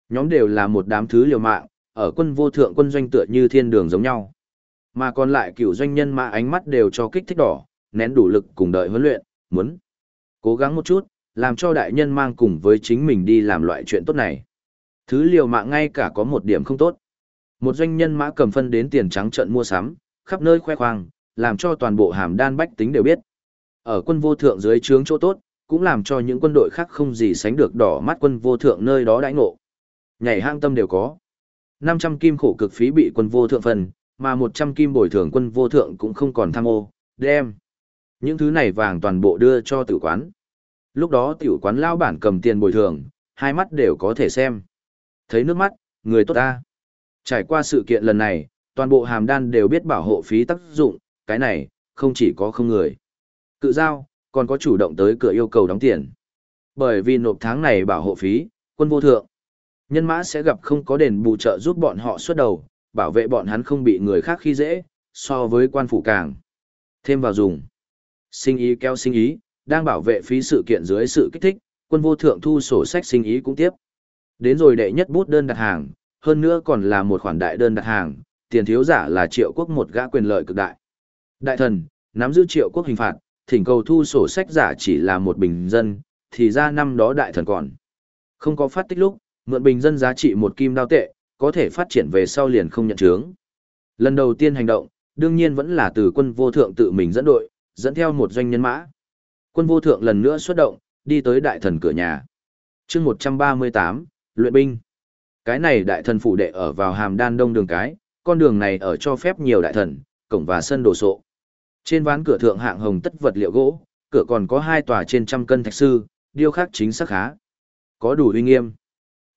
nhóm đều là một đám thứ liều mạng, ở quân vô thượng quân doanh tựa như thiên đường giống nhau. Mà còn lại cựu doanh nhân mã ánh mắt đều cho kích thích đỏ, nén đủ lực cùng đợi huấn luyện, muốn cố gắng một chút, làm cho đại nhân mang cùng với chính mình đi làm loại chuyện tốt này. Thứ liều mạng ngay cả có một điểm không tốt. Một doanh nhân mã cầm phân đến tiền trắng trận mua sắm, khắp nơi khoe khoang, làm cho toàn bộ hàm đan bách tính đều biết. Ở quân vô thượng dưới trướng chỗ tốt, cũng làm cho những quân đội khác không gì sánh được đỏ mắt quân vô thượng nơi đó đãi ngộ. Nhảy hang tâm đều có. 500 kim khổ cực phí bị quân vô thượng phần, mà 100 kim bồi thường quân vô thượng cũng không còn tham ô, đem. Những thứ này vàng toàn bộ đưa cho tử quán. Lúc đó tiểu quán lao bản cầm tiền bồi thường, hai mắt đều có thể xem. Thấy nước mắt, người tốt ta. Trải qua sự kiện lần này, toàn bộ hàm đan đều biết bảo hộ phí tác dụng, cái này, không chỉ có không người. Cự giao, còn có chủ động tới cửa yêu cầu đóng tiền. Bởi vì nộp tháng này bảo hộ phí, quân vô thượng. Nhân mã sẽ gặp không có đền bù trợ giúp bọn họ xuất đầu, bảo vệ bọn hắn không bị người khác khi dễ, so với quan phủ càng. Thêm vào dùng. Sinh ý kéo sinh ý, đang bảo vệ phí sự kiện dưới sự kích thích, quân vô thượng thu sổ sách sinh ý cũng tiếp. Đến rồi đệ nhất bút đơn đặt hàng, hơn nữa còn là một khoản đại đơn đặt hàng, tiền thiếu giả là triệu quốc một gã quyền lợi cực đại. Đại thần, nắm giữ triệu quốc hình phạt, thỉnh cầu thu sổ sách giả chỉ là một bình dân, thì ra năm đó đại thần còn. Không có phát tích lúc, mượn bình dân giá trị một kim đao tệ, có thể phát triển về sau liền không nhận chướng. Lần đầu tiên hành động, đương nhiên vẫn là từ quân vô thượng tự mình dẫn đội, dẫn theo một doanh nhân mã. Quân vô thượng lần nữa xuất động, đi tới đại thần cửa nhà. chương 138, luyện binh. Cái này đại thần phủ đệ ở vào hàm đan đông đường cái, con đường này ở cho phép nhiều đại thần, cổng và sân đồ sộ. Trên ván cửa thượng hạng hồng tất vật liệu gỗ, cửa còn có hai tòa trên trăm cân thạch sư, điêu khắc chính xác khá. Có đủ uy nghiêm.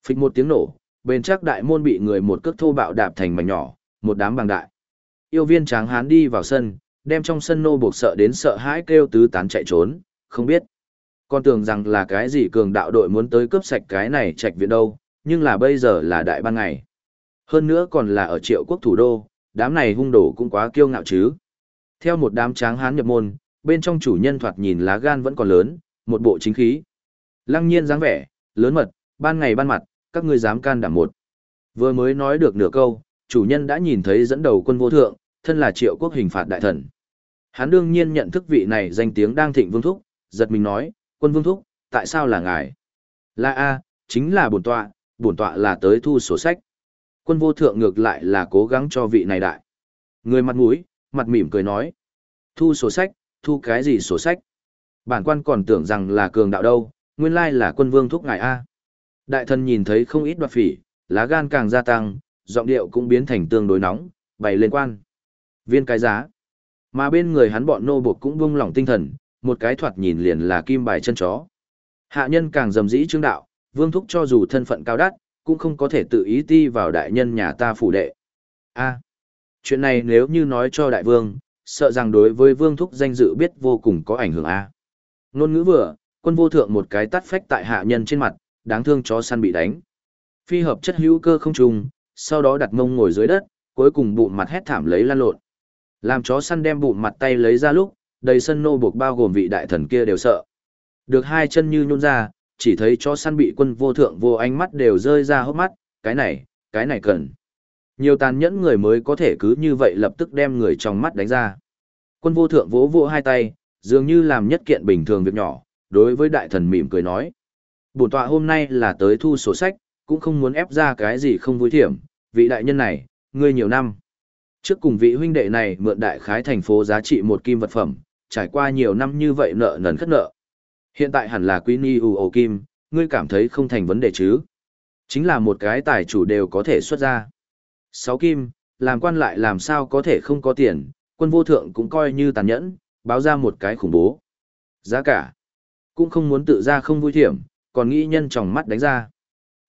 Phịch một tiếng nổ, bên chắc đại môn bị người một cước thô bạo đạp thành mảnh nhỏ, một đám bằng đại. Yêu viên tráng hán đi vào sân, đem trong sân nô buộc sợ đến sợ hãi kêu tứ tán chạy trốn, không biết. Con tưởng rằng là cái gì cường đạo đội muốn tới cướp sạch cái này trạch viện đâu, nhưng là bây giờ là đại ban ngày. Hơn nữa còn là ở triệu quốc thủ đô, đám này hung đổ cũng quá kiêu ngạo chứ. Theo một đám tráng hán nhập môn, bên trong chủ nhân thoạt nhìn lá gan vẫn còn lớn, một bộ chính khí. Lăng nhiên dáng vẻ, lớn mật, ban ngày ban mặt, các ngươi dám can đảm một. Vừa mới nói được nửa câu, chủ nhân đã nhìn thấy dẫn đầu quân vô thượng, thân là triệu quốc hình phạt đại thần. Hắn đương nhiên nhận thức vị này danh tiếng đang thịnh vương thúc, giật mình nói, quân vương thúc, tại sao là ngài? Là A, chính là bổn tọa, bổn tọa là tới thu sổ sách. Quân vô thượng ngược lại là cố gắng cho vị này đại. Người mặt mũi, mặt mỉm cười nói. Thu sổ sách, thu cái gì sổ sách? Bản quan còn tưởng rằng là cường đạo đâu, nguyên lai là quân vương thúc ngài A. Đại thần nhìn thấy không ít đoạt phỉ, lá gan càng gia tăng, giọng điệu cũng biến thành tương đối nóng, bày lên quan. Viên cái giá. Mà bên người hắn bọn nô buộc cũng vung lòng tinh thần, một cái thoạt nhìn liền là kim bài chân chó. Hạ nhân càng dầm dĩ trương đạo, vương thúc cho dù thân phận cao đắt, cũng không có thể tự ý ti vào đại nhân nhà ta phủ đệ. a chuyện này nếu như nói cho đại vương, sợ rằng đối với vương thúc danh dự biết vô cùng có ảnh hưởng a Nôn ngữ vừa, quân vô thượng một cái tắt phách tại hạ nhân trên mặt, đáng thương chó săn bị đánh. Phi hợp chất hữu cơ không trùng, sau đó đặt mông ngồi dưới đất, cuối cùng bụng mặt hét thảm lấy lan lộn. Làm chó săn đem bụng mặt tay lấy ra lúc, đầy sân nô buộc bao gồm vị đại thần kia đều sợ. Được hai chân như nhún ra, chỉ thấy chó săn bị quân vô thượng vô ánh mắt đều rơi ra hốc mắt, cái này, cái này cần. Nhiều tàn nhẫn người mới có thể cứ như vậy lập tức đem người trong mắt đánh ra. Quân vô thượng vỗ vỗ hai tay, dường như làm nhất kiện bình thường việc nhỏ, đối với đại thần mỉm cười nói. Bổn tọa hôm nay là tới thu sổ sách, cũng không muốn ép ra cái gì không vui thiểm, vị đại nhân này, ngươi nhiều năm. Trước cùng vị huynh đệ này mượn đại khái thành phố giá trị một kim vật phẩm, trải qua nhiều năm như vậy nợ nần khất nợ. Hiện tại hẳn là quý ni ù ổ kim, ngươi cảm thấy không thành vấn đề chứ. Chính là một cái tài chủ đều có thể xuất ra. Sáu kim, làm quan lại làm sao có thể không có tiền, quân vô thượng cũng coi như tàn nhẫn, báo ra một cái khủng bố. Giá cả, cũng không muốn tự ra không vui thiểm, còn nghĩ nhân trong mắt đánh ra.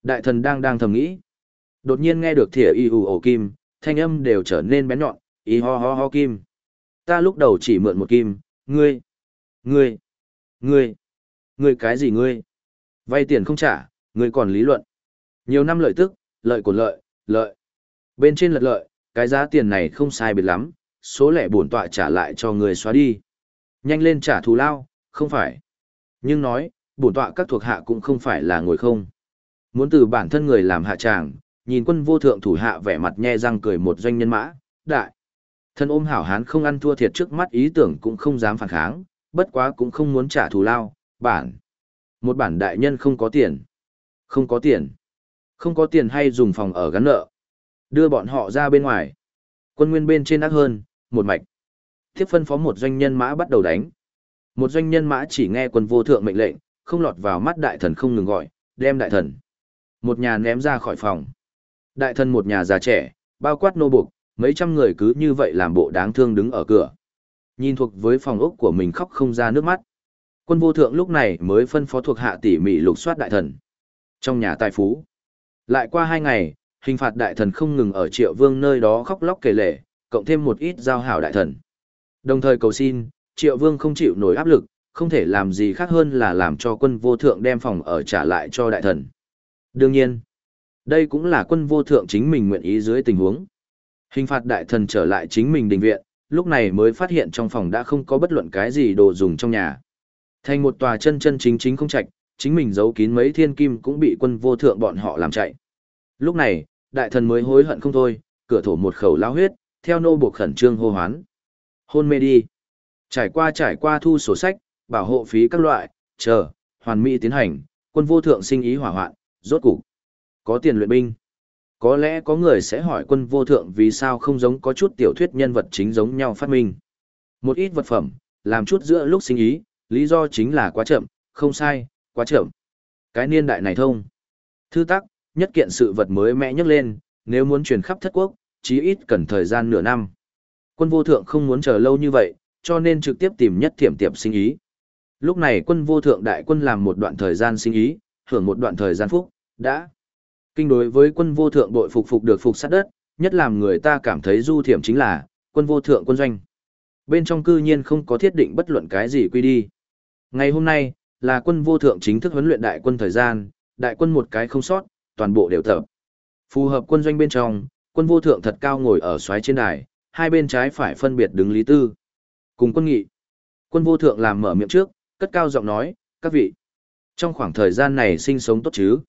Đại thần đang đang thầm nghĩ. Đột nhiên nghe được thỉa y ù ổ kim, thanh âm đều trở nên bén nhọn, y ho ho ho kim. Ta lúc đầu chỉ mượn một kim, ngươi, ngươi, ngươi, ngươi cái gì ngươi? Vay tiền không trả, ngươi còn lý luận. Nhiều năm lợi tức, lợi của lợi, lợi. Bên trên lật lợi, cái giá tiền này không sai biệt lắm, số lẻ bổn tọa trả lại cho người xóa đi. Nhanh lên trả thù lao, không phải. Nhưng nói, bổn tọa các thuộc hạ cũng không phải là ngồi không. Muốn từ bản thân người làm hạ tràng, nhìn quân vô thượng thủ hạ vẻ mặt nhe răng cười một doanh nhân mã, đại. Thân ôm hảo hán không ăn thua thiệt trước mắt ý tưởng cũng không dám phản kháng, bất quá cũng không muốn trả thù lao, bản. Một bản đại nhân không có tiền. Không có tiền. Không có tiền hay dùng phòng ở gắn nợ. Đưa bọn họ ra bên ngoài. Quân nguyên bên trên ác hơn, một mạch. Tiếp phân phó một doanh nhân mã bắt đầu đánh. Một doanh nhân mã chỉ nghe quân vô thượng mệnh lệnh, không lọt vào mắt đại thần không ngừng gọi, đem đại thần. Một nhà ném ra khỏi phòng. Đại thần một nhà già trẻ, bao quát nô buộc, mấy trăm người cứ như vậy làm bộ đáng thương đứng ở cửa. Nhìn thuộc với phòng ốc của mình khóc không ra nước mắt. Quân vô thượng lúc này mới phân phó thuộc hạ tỉ mỉ lục soát đại thần. Trong nhà tài phú. Lại qua hai ngày, hình phạt đại thần không ngừng ở triệu vương nơi đó khóc lóc kể lể, cộng thêm một ít giao hảo đại thần. Đồng thời cầu xin, triệu vương không chịu nổi áp lực, không thể làm gì khác hơn là làm cho quân vô thượng đem phòng ở trả lại cho đại thần. Đương nhiên, đây cũng là quân vô thượng chính mình nguyện ý dưới tình huống. Hình phạt đại thần trở lại chính mình đình viện, lúc này mới phát hiện trong phòng đã không có bất luận cái gì đồ dùng trong nhà. Thành một tòa chân chân chính chính không chạch, chính mình giấu kín mấy thiên kim cũng bị quân vô thượng bọn họ làm chạy. Lúc này, đại thần mới hối hận không thôi, cửa thổ một khẩu lao huyết, theo nô buộc khẩn trương hô hoán. Hôn mê đi. Trải qua trải qua thu sổ sách, bảo hộ phí các loại, chờ, hoàn mỹ tiến hành, quân vô thượng sinh ý hỏa hoạn, rốt cục có tiền luyện binh. Có lẽ có người sẽ hỏi quân vô thượng vì sao không giống có chút tiểu thuyết nhân vật chính giống nhau phát minh. Một ít vật phẩm, làm chút giữa lúc sinh ý, lý do chính là quá chậm, không sai, quá chậm. Cái niên đại này thông. Thư tắc, nhất kiện sự vật mới mẽ nhấc lên, nếu muốn truyền khắp thất quốc, chí ít cần thời gian nửa năm. Quân vô thượng không muốn chờ lâu như vậy, cho nên trực tiếp tìm nhất thiểm tiệp sinh ý. Lúc này quân vô thượng đại quân làm một đoạn thời gian sinh ý, hưởng một đoạn thời gian phúc, đã. Kinh đối với quân vô thượng bội phục phục được phục sát đất, nhất làm người ta cảm thấy du thiểm chính là, quân vô thượng quân doanh. Bên trong cư nhiên không có thiết định bất luận cái gì quy đi. Ngày hôm nay, là quân vô thượng chính thức huấn luyện đại quân thời gian, đại quân một cái không sót, toàn bộ đều tập. Phù hợp quân doanh bên trong, quân vô thượng thật cao ngồi ở xoáy trên đài, hai bên trái phải phân biệt đứng Lý Tư. Cùng quân nghị. Quân vô thượng làm mở miệng trước, cất cao giọng nói, các vị. Trong khoảng thời gian này sinh sống tốt chứ.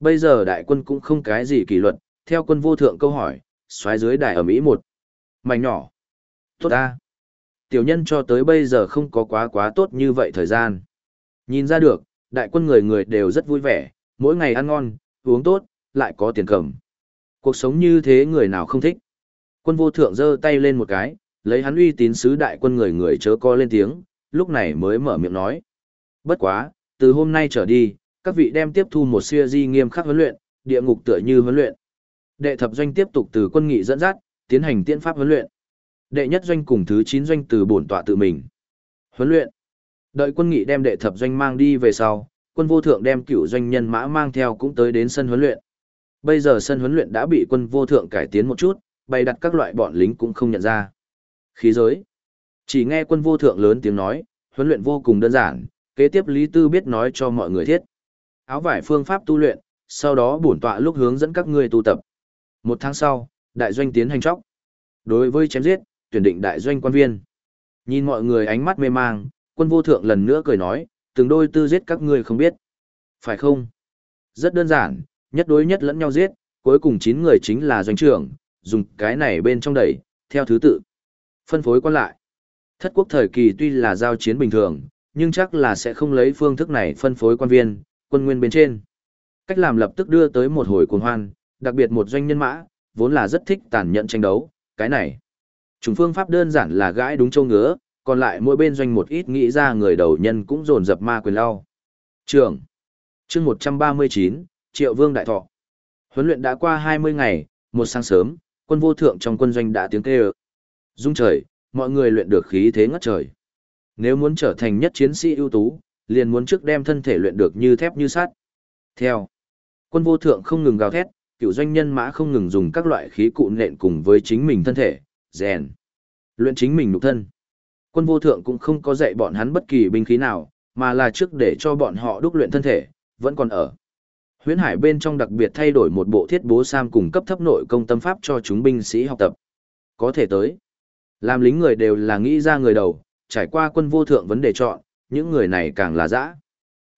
Bây giờ đại quân cũng không cái gì kỷ luật, theo quân vô thượng câu hỏi, xoáy dưới đài ở Mỹ một. Mảnh nhỏ. Tốt ta. Tiểu nhân cho tới bây giờ không có quá quá tốt như vậy thời gian. Nhìn ra được, đại quân người người đều rất vui vẻ, mỗi ngày ăn ngon, uống tốt, lại có tiền cầm. Cuộc sống như thế người nào không thích. Quân vô thượng giơ tay lên một cái, lấy hắn uy tín sứ đại quân người người chớ co lên tiếng, lúc này mới mở miệng nói. Bất quá, từ hôm nay trở đi, các vị đem tiếp thu một siêu di nghiêm khắc huấn luyện, địa ngục tựa như huấn luyện. Đệ thập doanh tiếp tục từ quân nghị dẫn dắt, tiến hành tiên pháp huấn luyện. Đệ nhất doanh cùng thứ 9 doanh từ bổn tọa tự mình. Huấn luyện. Đợi quân nghị đem đệ thập doanh mang đi về sau, quân vô thượng đem cựu doanh nhân mã mang theo cũng tới đến sân huấn luyện. Bây giờ sân huấn luyện đã bị quân vô thượng cải tiến một chút, bày đặt các loại bọn lính cũng không nhận ra. Khí giới. Chỉ nghe quân vô thượng lớn tiếng nói, huấn luyện vô cùng đơn giản, kế tiếp Lý Tư biết nói cho mọi người thiết. Áo vải phương pháp tu luyện, sau đó bổn tọa lúc hướng dẫn các ngươi tu tập. Một tháng sau, đại doanh tiến hành chóc. Đối với chém giết, tuyển định đại doanh quan viên. Nhìn mọi người ánh mắt mê mang, quân vô thượng lần nữa cười nói, từng đôi tư giết các ngươi không biết. Phải không? Rất đơn giản, nhất đối nhất lẫn nhau giết, cuối cùng 9 người chính là doanh trưởng, dùng cái này bên trong đẩy, theo thứ tự. Phân phối quan lại. Thất quốc thời kỳ tuy là giao chiến bình thường, nhưng chắc là sẽ không lấy phương thức này phân phối quan viên, quân nguyên bên trên. Cách làm lập tức đưa tới một hồi cuồng hoan, đặc biệt một doanh nhân mã, vốn là rất thích tàn nhẫn tranh đấu, cái này. Chúng phương pháp đơn giản là gãi đúng châu ngứa, còn lại mỗi bên doanh một ít nghĩ ra người đầu nhân cũng dồn dập ma quyền lao. Trường. chương 139, Triệu Vương Đại Thọ. Huấn luyện đã qua 20 ngày, một sáng sớm, quân vô thượng trong quân doanh đã tiếng kêu. Dung trời, mọi người luyện được khí thế ngất trời. Nếu muốn trở thành nhất chiến sĩ ưu tú, liền muốn trước đem thân thể luyện được như thép như sắt. Theo, quân vô thượng không ngừng gào thét, cựu doanh nhân mã không ngừng dùng các loại khí cụ nện cùng với chính mình thân thể, rèn, luyện chính mình nục thân. Quân vô thượng cũng không có dạy bọn hắn bất kỳ binh khí nào, mà là trước để cho bọn họ đúc luyện thân thể, vẫn còn ở. Huyễn Hải bên trong đặc biệt thay đổi một bộ thiết bố sam cùng cấp thấp nội công tâm pháp cho chúng binh sĩ học tập. Có thể tới. Làm lính người đều là nghĩ ra người đầu, trải qua quân vô thượng vấn đề chọn, những người này càng là dã.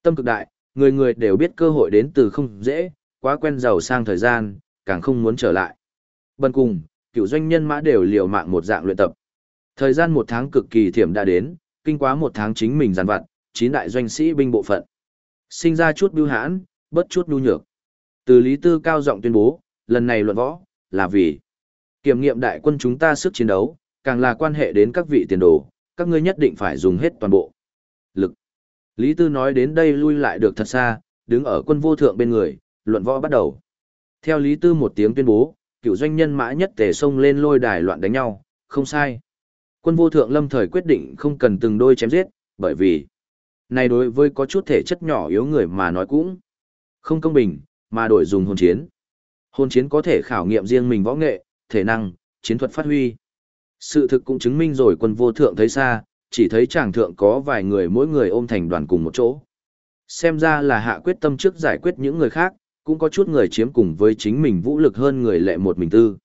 Tâm cực đại, người người đều biết cơ hội đến từ không dễ, quá quen giàu sang thời gian, càng không muốn trở lại. Bần cùng, cựu doanh nhân mã đều liều mạng một dạng luyện tập. Thời gian một tháng cực kỳ thiểm đã đến, kinh quá một tháng chính mình giàn vặt, chín đại doanh sĩ binh bộ phận. Sinh ra chút bưu hãn, bất chút nhu nhược. Từ Lý Tư cao giọng tuyên bố, lần này luận võ, là vì kiểm nghiệm đại quân chúng ta sức chiến đấu, càng là quan hệ đến các vị tiền đồ, các ngươi nhất định phải dùng hết toàn bộ lực. Lý Tư nói đến đây lui lại được thật xa, đứng ở quân vô thượng bên người, luận võ bắt đầu. Theo Lý Tư một tiếng tuyên bố, cựu doanh nhân mã nhất tề xông lên lôi đài loạn đánh nhau, không sai. Quân vô thượng lâm thời quyết định không cần từng đôi chém giết, bởi vì này đối với có chút thể chất nhỏ yếu người mà nói cũng không công bình, mà đổi dùng hồn chiến. Hồn chiến có thể khảo nghiệm riêng mình võ nghệ, thể năng, chiến thuật phát huy. Sự thực cũng chứng minh rồi quân vô thượng thấy xa, chỉ thấy chàng thượng có vài người mỗi người ôm thành đoàn cùng một chỗ. Xem ra là hạ quyết tâm trước giải quyết những người khác, cũng có chút người chiếm cùng với chính mình vũ lực hơn người lệ một mình tư.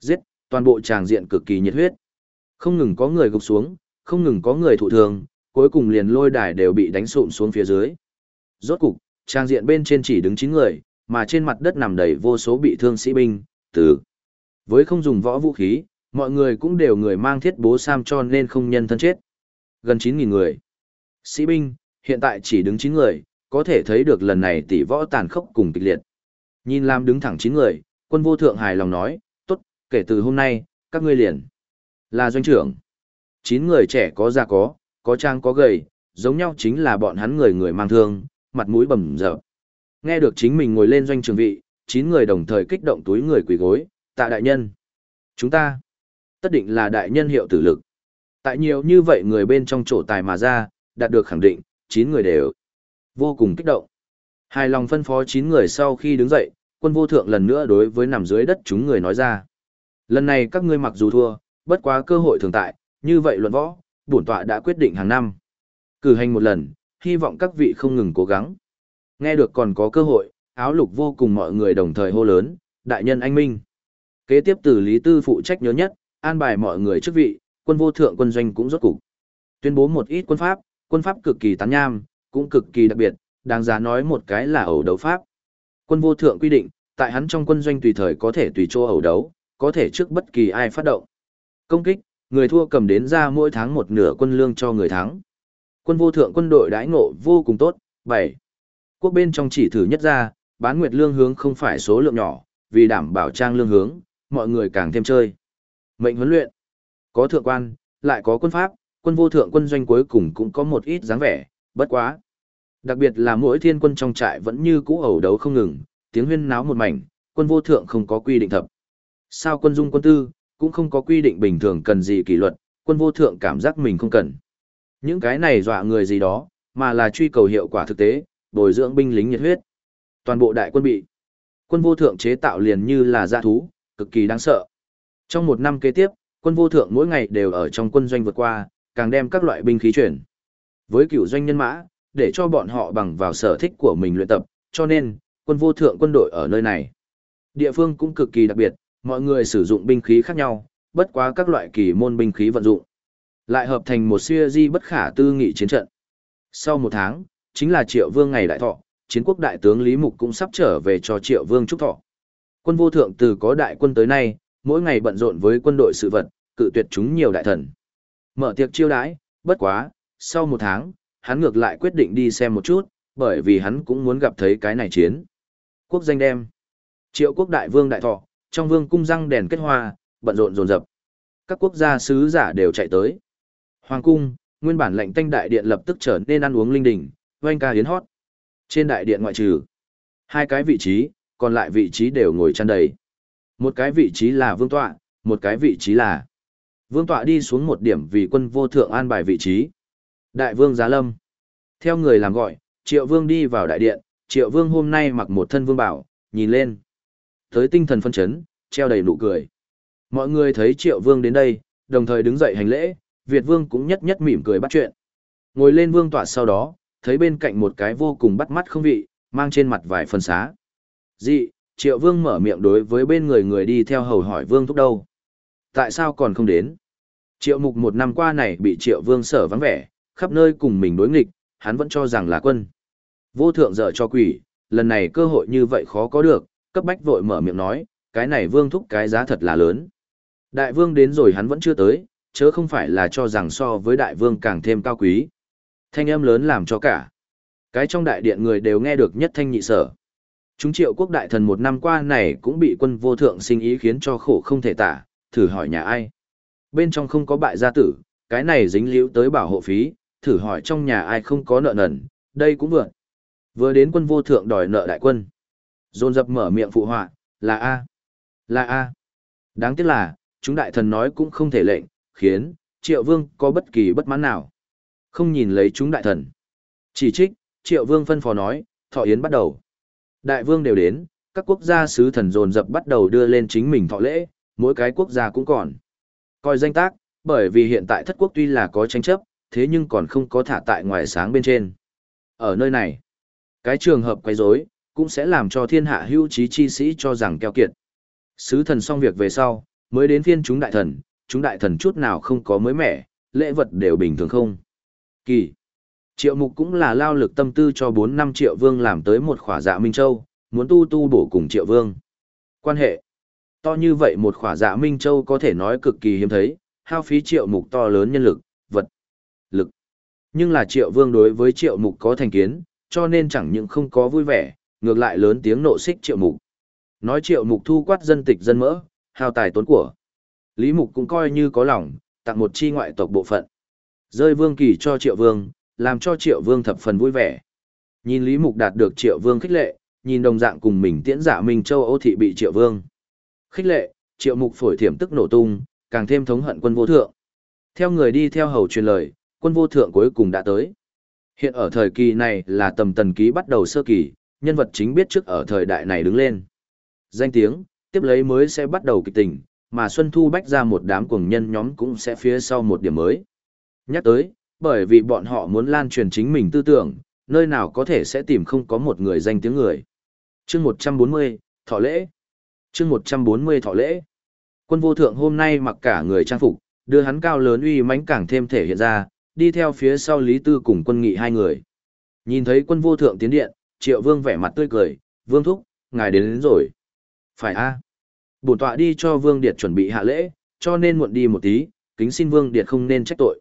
Giết, toàn bộ tràng diện cực kỳ nhiệt huyết. Không ngừng có người gục xuống, không ngừng có người thụ thương, cuối cùng liền lôi đài đều bị đánh sụm xuống phía dưới. Rốt cục, trang diện bên trên chỉ đứng 9 người, mà trên mặt đất nằm đầy vô số bị thương sĩ binh, tử Với không dùng võ vũ khí, mọi người cũng đều người mang thiết bố sam cho nên không nhân thân chết. Gần 9.000 người. Sĩ binh, hiện tại chỉ đứng 9 người, có thể thấy được lần này tỷ võ tàn khốc cùng kịch liệt. Nhìn Lam đứng thẳng 9 người, quân vô thượng hài lòng nói, tốt, kể từ hôm nay, các ngươi liền. Là doanh trưởng. 9 người trẻ có già có, có trang có gầy, giống nhau chính là bọn hắn người người mang thương, mặt mũi bầm dở Nghe được chính mình ngồi lên doanh trường vị, 9 người đồng thời kích động túi người quỳ gối, tạ đại nhân. Chúng ta, tất định là đại nhân hiệu tử lực. Tại nhiều như vậy người bên trong chỗ tài mà ra, đạt được khẳng định, 9 người đều vô cùng kích động. Hài lòng phân phó 9 người sau khi đứng dậy, quân vô thượng lần nữa đối với nằm dưới đất chúng người nói ra. Lần này các ngươi mặc dù thua, bất quá cơ hội thường tại, như vậy luận võ, bổn tọa đã quyết định hàng năm. Cử hành một lần, hy vọng các vị không ngừng cố gắng. Nghe được còn có cơ hội, áo lục vô cùng mọi người đồng thời hô lớn, đại nhân anh minh. Kế tiếp từ Lý Tư phụ trách nhớ nhất, an bài mọi người chức vị, quân vô thượng quân doanh cũng rốt cục. Tuyên bố một ít quân pháp, quân pháp cực kỳ tán nham, cũng cực kỳ đặc biệt, đáng giá nói một cái là ẩu đấu pháp. Quân vô thượng quy định, tại hắn trong quân doanh tùy thời có thể tùy chỗ ẩu đấu, có thể trước bất kỳ ai phát động. Công kích, người thua cầm đến ra mỗi tháng một nửa quân lương cho người thắng. Quân vô thượng quân đội đãi ngộ vô cùng tốt. 7. Quốc bên trong chỉ thử nhất ra, bán nguyệt lương hướng không phải số lượng nhỏ, vì đảm bảo trang lương hướng, mọi người càng thêm chơi. Mệnh huấn luyện, có thượng quan, lại có quân pháp, quân vô thượng quân doanh cuối cùng cũng có một ít dáng vẻ, bất quá. Đặc biệt là mỗi thiên quân trong trại vẫn như cũ ẩu đấu không ngừng, tiếng huyên náo một mảnh, quân vô thượng không có quy định thập. Sao quân dung quân tư, cũng không có quy định bình thường cần gì kỷ luật, quân vô thượng cảm giác mình không cần. Những cái này dọa người gì đó, mà là truy cầu hiệu quả thực tế, bồi dưỡng binh lính nhiệt huyết. Toàn bộ đại quân bị quân vô thượng chế tạo liền như là gia thú, cực kỳ đáng sợ. Trong một năm kế tiếp, quân vô thượng mỗi ngày đều ở trong quân doanh vượt qua, càng đem các loại binh khí chuyển. Với cựu doanh nhân mã, để cho bọn họ bằng vào sở thích của mình luyện tập, cho nên, quân vô thượng quân đội ở nơi này. Địa phương cũng cực kỳ đặc biệt, mọi người sử dụng binh khí khác nhau, bất quá các loại kỳ môn binh khí vận dụng. Lại hợp thành một siêu di bất khả tư nghị chiến trận. Sau một tháng, chính là triệu vương ngày đại thọ, chiến quốc đại tướng Lý Mục cũng sắp trở về cho triệu vương chúc thọ. Quân vô thượng từ có đại quân tới nay, mỗi ngày bận rộn với quân đội sự vật, cự tuyệt chúng nhiều đại thần. Mở tiệc chiêu đãi, bất quá, sau một tháng, hắn ngược lại quyết định đi xem một chút, bởi vì hắn cũng muốn gặp thấy cái này chiến. Quốc danh đem. Triệu quốc đại vương đại thọ, trong vương cung răng đèn kết hoa, bận rộn rồn rập. Các quốc gia sứ giả đều chạy tới. Hoàng cung, nguyên bản lệnh tanh đại điện lập tức trở nên ăn uống linh đình, oanh ca hiến hót. Trên đại điện ngoại trừ, hai cái vị trí, còn lại vị trí đều ngồi chăn đầy. Một cái vị trí là vương tọa, một cái vị trí là vương tọa đi xuống một điểm vì quân vô thượng an bài vị trí. Đại vương Giá Lâm. Theo người làm gọi, triệu vương đi vào đại điện, triệu vương hôm nay mặc một thân vương bảo, nhìn lên. Tới tinh thần phân chấn, treo đầy nụ cười. Mọi người thấy triệu vương đến đây, đồng thời đứng dậy hành lễ, Việt vương cũng nhất nhất mỉm cười bắt chuyện. Ngồi lên vương tọa sau đó, thấy bên cạnh một cái vô cùng bắt mắt không vị, mang trên mặt vài phần xá. Dị, triệu vương mở miệng đối với bên người người đi theo hầu hỏi vương thúc đâu. Tại sao còn không đến? Triệu mục một năm qua này bị triệu vương sở vắng vẻ, khắp nơi cùng mình đối nghịch, hắn vẫn cho rằng là quân. Vô thượng dở cho quỷ, lần này cơ hội như vậy khó có được, cấp bách vội mở miệng nói, cái này vương thúc cái giá thật là lớn. Đại vương đến rồi hắn vẫn chưa tới, chớ không phải là cho rằng so với đại vương càng thêm cao quý. Thanh âm lớn làm cho cả. Cái trong đại điện người đều nghe được nhất thanh nhị sở. Chúng triệu quốc đại thần một năm qua này cũng bị quân vô thượng sinh ý khiến cho khổ không thể tả, thử hỏi nhà ai. Bên trong không có bại gia tử, cái này dính liễu tới bảo hộ phí, thử hỏi trong nhà ai không có nợ nần, đây cũng vượt. Vừa đến quân vô thượng đòi nợ đại quân. Dồn dập mở miệng phụ họa, là A. Là A. Đáng tiếc là, chúng đại thần nói cũng không thể lệnh, khiến, triệu vương có bất kỳ bất mãn nào. Không nhìn lấy chúng đại thần. Chỉ trích, triệu vương phân phó nói, thọ yến bắt đầu. Đại vương đều đến, các quốc gia sứ thần dồn dập bắt đầu đưa lên chính mình thọ lễ, mỗi cái quốc gia cũng còn. Coi danh tác, bởi vì hiện tại thất quốc tuy là có tranh chấp, thế nhưng còn không có thả tại ngoài sáng bên trên. Ở nơi này, cái trường hợp quấy rối cũng sẽ làm cho thiên hạ hữu trí chi sĩ cho rằng keo kiệt. Sứ thần xong việc về sau, mới đến phiên chúng đại thần, chúng đại thần chút nào không có mới mẻ, lễ vật đều bình thường không. Kỳ. Triệu mục cũng là lao lực tâm tư cho 4 năm triệu vương làm tới một khỏa dạ Minh Châu, muốn tu tu bổ cùng triệu vương. Quan hệ. To như vậy một khỏa dạ Minh Châu có thể nói cực kỳ hiếm thấy, hao phí triệu mục to lớn nhân lực, vật, lực. Nhưng là triệu vương đối với triệu mục có thành kiến, cho nên chẳng những không có vui vẻ, ngược lại lớn tiếng nộ xích triệu mục. Nói triệu mục thu quát dân tịch dân mỡ, hao tài tốn của. Lý mục cũng coi như có lòng, tặng một chi ngoại tộc bộ phận. Rơi vương kỳ cho triệu vương, làm cho triệu vương thập phần vui vẻ. Nhìn Lý mục đạt được triệu vương khích lệ, nhìn đồng dạng cùng mình tiễn giả Minh Châu Âu thị bị triệu vương. Khích lệ, triệu mục phổi thiểm tức nổ tung, càng thêm thống hận quân vô thượng. Theo người đi theo hầu truyền lời, quân vô thượng cuối cùng đã tới. Hiện ở thời kỳ này là tầm tần ký bắt đầu sơ kỳ, nhân vật chính biết trước ở thời đại này đứng lên. Danh tiếng, tiếp lấy mới sẽ bắt đầu kịch tình, mà Xuân Thu bách ra một đám cuồng nhân nhóm cũng sẽ phía sau một điểm mới. Nhắc tới, bởi vì bọn họ muốn lan truyền chính mình tư tưởng, nơi nào có thể sẽ tìm không có một người danh tiếng người. Chương 140, Thọ lễ. Chương 140 Thọ lễ. Quân vô thượng hôm nay mặc cả người trang phục, đưa hắn cao lớn uy mãnh càng thêm thể hiện ra, đi theo phía sau Lý Tư cùng quân nghị hai người. Nhìn thấy quân vô thượng tiến điện, Triệu Vương vẻ mặt tươi cười, "Vương thúc, ngài đến, đến rồi." "Phải a." À? Bổn tọa đi cho Vương Điệt chuẩn bị hạ lễ, cho nên muộn đi một tí, kính xin Vương Điệt không nên trách tội.